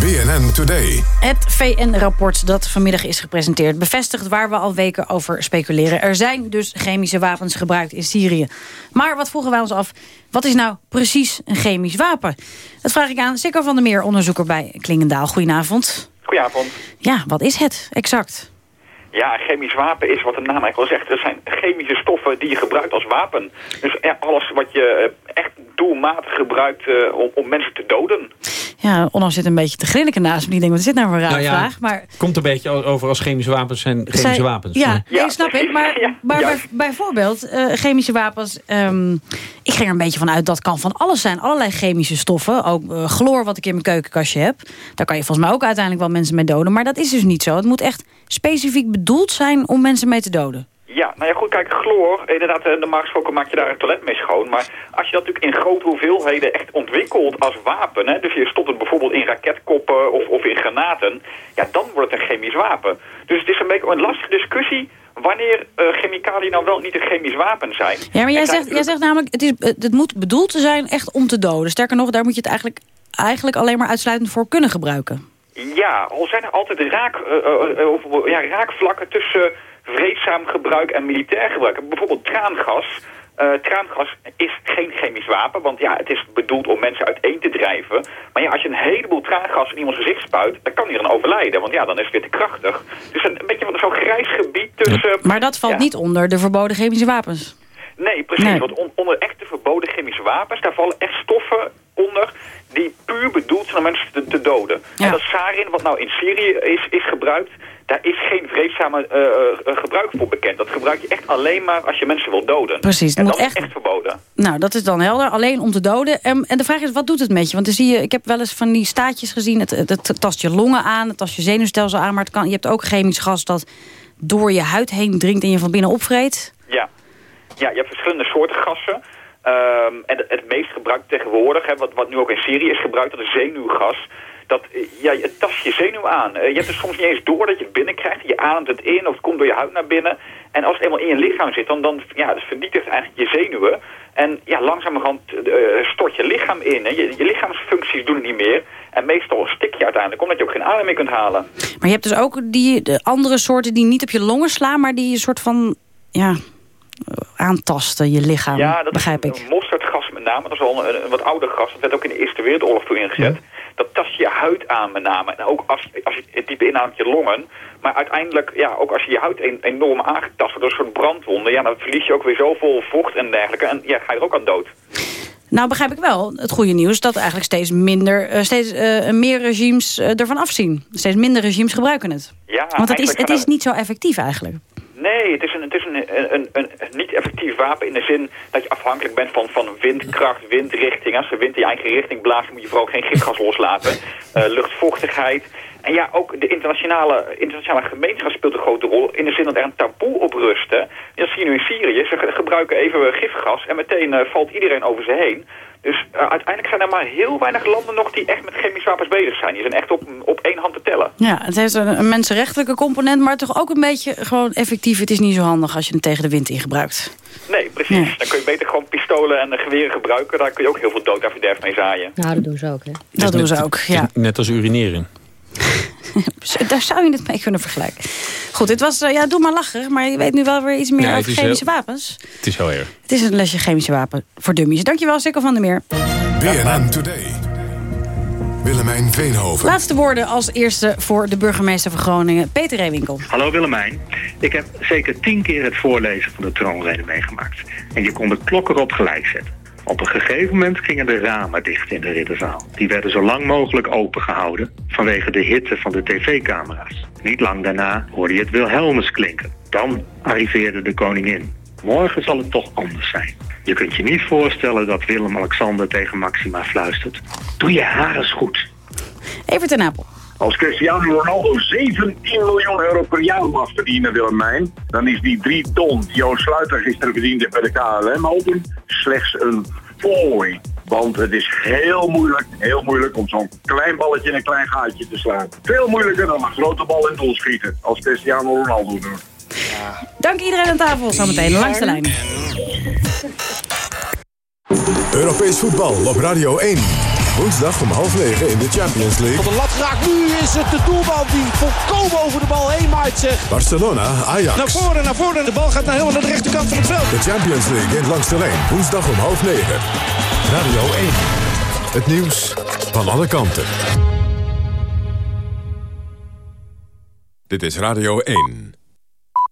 BNN Today. Het VN-rapport dat vanmiddag is gepresenteerd... bevestigt waar we al weken over speculeren. Er zijn dus chemische wapens gebruikt in Syrië. Maar wat vroegen wij ons af, wat is nou precies een chemisch wapen? Dat vraag ik aan Sikko van der Meer, onderzoeker bij Klingendaal. Goedenavond. Goedenavond. Ja, wat is het exact? Ja, chemisch wapen is wat de naam eigenlijk al zegt. Er zijn chemische stoffen die je gebruikt als wapen. Dus alles wat je eh, echt doelmatig gebruikt eh, om, om mensen te doden. Ja, Onno zit een beetje te grinniken naast me. Die denkt, wat is dit nou voor een rare Nou ja, vraag? Maar Komt een beetje over als chemische wapens zijn chemische Zij- wapens. Ja, Maar- nee, snap ik. Maar, maar bij- bijvoorbeeld eh, chemische wapens. ehm, ik ging er een beetje van uit dat kan van alles zijn. Allerlei chemische stoffen. Ook eh, chloor wat ik in mijn keukenkastje heb. Daar kan je volgens mij ook uiteindelijk wel mensen mee doden. Maar dat is dus niet zo. Het moet echt specifiek bedoeld zijn om mensen mee te doden. Ja, nou ja goed, kijk, chloor, inderdaad, eh, normaal gesproken maak je daar een toilet mee schoon. Maar als je dat natuurlijk in grote hoeveelheden echt ontwikkelt als wapen, hè, dus je stopt het bijvoorbeeld in raketkoppen of, of in granaten, ja, dan wordt het een chemisch wapen. Dus het is een beetje een lastige discussie wanneer eh, chemicaliën nou wel niet een chemisch wapen zijn. Ja, maar jij zegt, jij zegt namelijk, het, is, het moet bedoeld te zijn echt om te doden. Sterker nog, daar moet je het eigenlijk, eigenlijk alleen maar uitsluitend voor kunnen gebruiken. Ja, al zijn er altijd raak, of, ja, raakvlakken tussen vreedzaam gebruik en militair gebruik. Bijvoorbeeld traangas. Eh, traangas is geen chemisch wapen, want ja, het is bedoeld om mensen uiteen te drijven. Maar ja, als je een heleboel traangas in iemands gezicht spuit, dan kan hij er aan overlijden, want ja, dan is het weer te krachtig. Dus een, een beetje van zo'n grijs gebied tussen... Maar dat valt ja. niet onder de verboden chemische wapens. Nee, precies. Nee. Want on- onder echte verboden chemische wapens, daar vallen echt stoffen onder die puur bedoeld zijn om mensen te, te doden. En dat sarin, wat nou in Syrië is, is gebruikt, daar is geen vreedzame eh, eh, gebruik voor bekend. Dat gebruik je echt alleen maar als je mensen wil doden. Precies, En moet dat is echt- echt verboden. Nou, dat is dan helder. Alleen om te doden. En, en de vraag is, wat doet het met je? Want dan zie je, ik heb wel eens van die staatjes gezien. Het, het, het tast je longen aan, het tast je zenuwstelsel aan. Maar het kan, je hebt ook chemisch gas dat door je huid heen dringt en je van binnen opvreet. Ja. ja, je hebt verschillende soorten gassen. Ehm, en het, het meest gebruikt tegenwoordig, hè, wat, wat nu ook in Syrië is gebruikt, dat is zenuwgas. Dat, eh, ja, het tast je zenuw aan. Eh, je hebt het soms niet eens door dat je het binnenkrijgt. Je ademt het in of het komt door je huid naar binnen. En als het eenmaal in je lichaam zit, dan, dan ja, het vernietigt eigenlijk je zenuwen. En ja, langzamerhand eh, stort je lichaam in. Hè. Je, je lichaamsfuncties doen het niet meer. En meestal stik je uiteindelijk, omdat je ook geen adem meer kunt halen. Maar je hebt dus ook die de andere soorten die niet op je longen slaan... maar die een soort van, ja, aantasten je lichaam, Ja, dat begrijp ik. mosterdgas met name. Dat is al een, een wat ouder gas. Dat werd ook in de Eerste Wereldoorlog toe ingezet. Dat tast je huid aan met name. En ook als, als je het diepe inademt je longen. Maar uiteindelijk, ja, ook als je je huid een, enorm aangetast wordt door een soort brandwonden... ja, dan verlies je ook weer zoveel vocht en dergelijke. En ja, ga je er ook aan dood. Nou begrijp ik wel, het goede nieuws... dat eigenlijk steeds, minder, eh, steeds eh, meer regimes eh, ervan afzien. Steeds minder regimes gebruiken het. Ja, Want het is, het is niet zo effectief eigenlijk. Nee, het is, een, het is een, een, een, niet effectief wapen in de zin dat je afhankelijk bent van, van windkracht, windrichting. Als de wind in je eigen richting blaast, moet je vooral geen gifgas loslaten. Eh, luchtvochtigheid. En ja, ook de internationale, internationale gemeenschap speelt een grote rol in de zin dat er een taboe op rust. hè. Dat zie je nu in Syrië. Ze ge- gebruiken even gifgas en meteen eh, valt iedereen over ze heen. Dus eh, uiteindelijk zijn er maar heel weinig landen nog die echt met chemische wapens bezig zijn. Die zijn echt op, op één hand te tellen. Ja, het heeft een, een mensenrechtelijke component... maar toch ook een beetje gewoon effectief. Het is niet zo handig als je hem tegen de wind in gebruikt. Nee, precies. Dan kun je beter gewoon pistolen en eh, geweren gebruiken. Daar kun je ook heel veel dood en verderf mee zaaien. Nou, dat doen ze ook, hè? Dat doen ze ook, ja. Net als urineren. Daar zou je het mee kunnen vergelijken. Goed, dit was, eh, ja, doe maar lachen. Maar je weet nu wel weer iets meer over is chemische heel- wapens. Het is heel erg. Het is een lesje chemische wapen voor dummies. Dankjewel, Sikkel van der Meer. BNN Today. Willemijn Veenhoven. Laatste woorden als eerste voor de burgemeester van Groningen, Peter Reewinkel. Hallo Willemijn. Ik heb zeker tien keer het voorlezen van de troonrede meegemaakt. En je kon de klok erop gelijk zetten. Op een gegeven moment gingen de ramen dicht in de ridderzaal. Die werden zo lang mogelijk open gehouden vanwege de hitte van de tv-camera's. Niet lang daarna hoorde je het Wilhelmus klinken. Dan arriveerde de koningin. Morgen zal het toch anders zijn. Je kunt je niet voorstellen dat Willem-Alexander tegen Maxima fluistert. Doe je haar eens goed. Even ten Apel. Als Cristiano Ronaldo 17 miljoen euro per jaar mag verdienen, Willemijn... dan is die 3 ton die Joost Sluiter gisteren verdiende bij de KLM Open... slechts een fooi. Want het is heel moeilijk, heel moeilijk om zo'n klein balletje in een klein gaatje te slaan. Veel moeilijker dan een grote bal in doel schieten, als Cristiano Ronaldo doet. Dank iedereen aan tafel. Zometeen langs de lijn. Europees voetbal op Radio 1. Woensdag om half negen in de Champions League. Op de lat raakt. Nu is het de doelman die volkomen over de bal heen maait zeg. Barcelona, Ajax. Naar voren, naar voren. De bal gaat naar helemaal naar de rechterkant van het veld. De Champions League in Langs de Lijn. Woensdag om half negen. Radio 1. Het nieuws van alle kanten. Dit is Radio 1.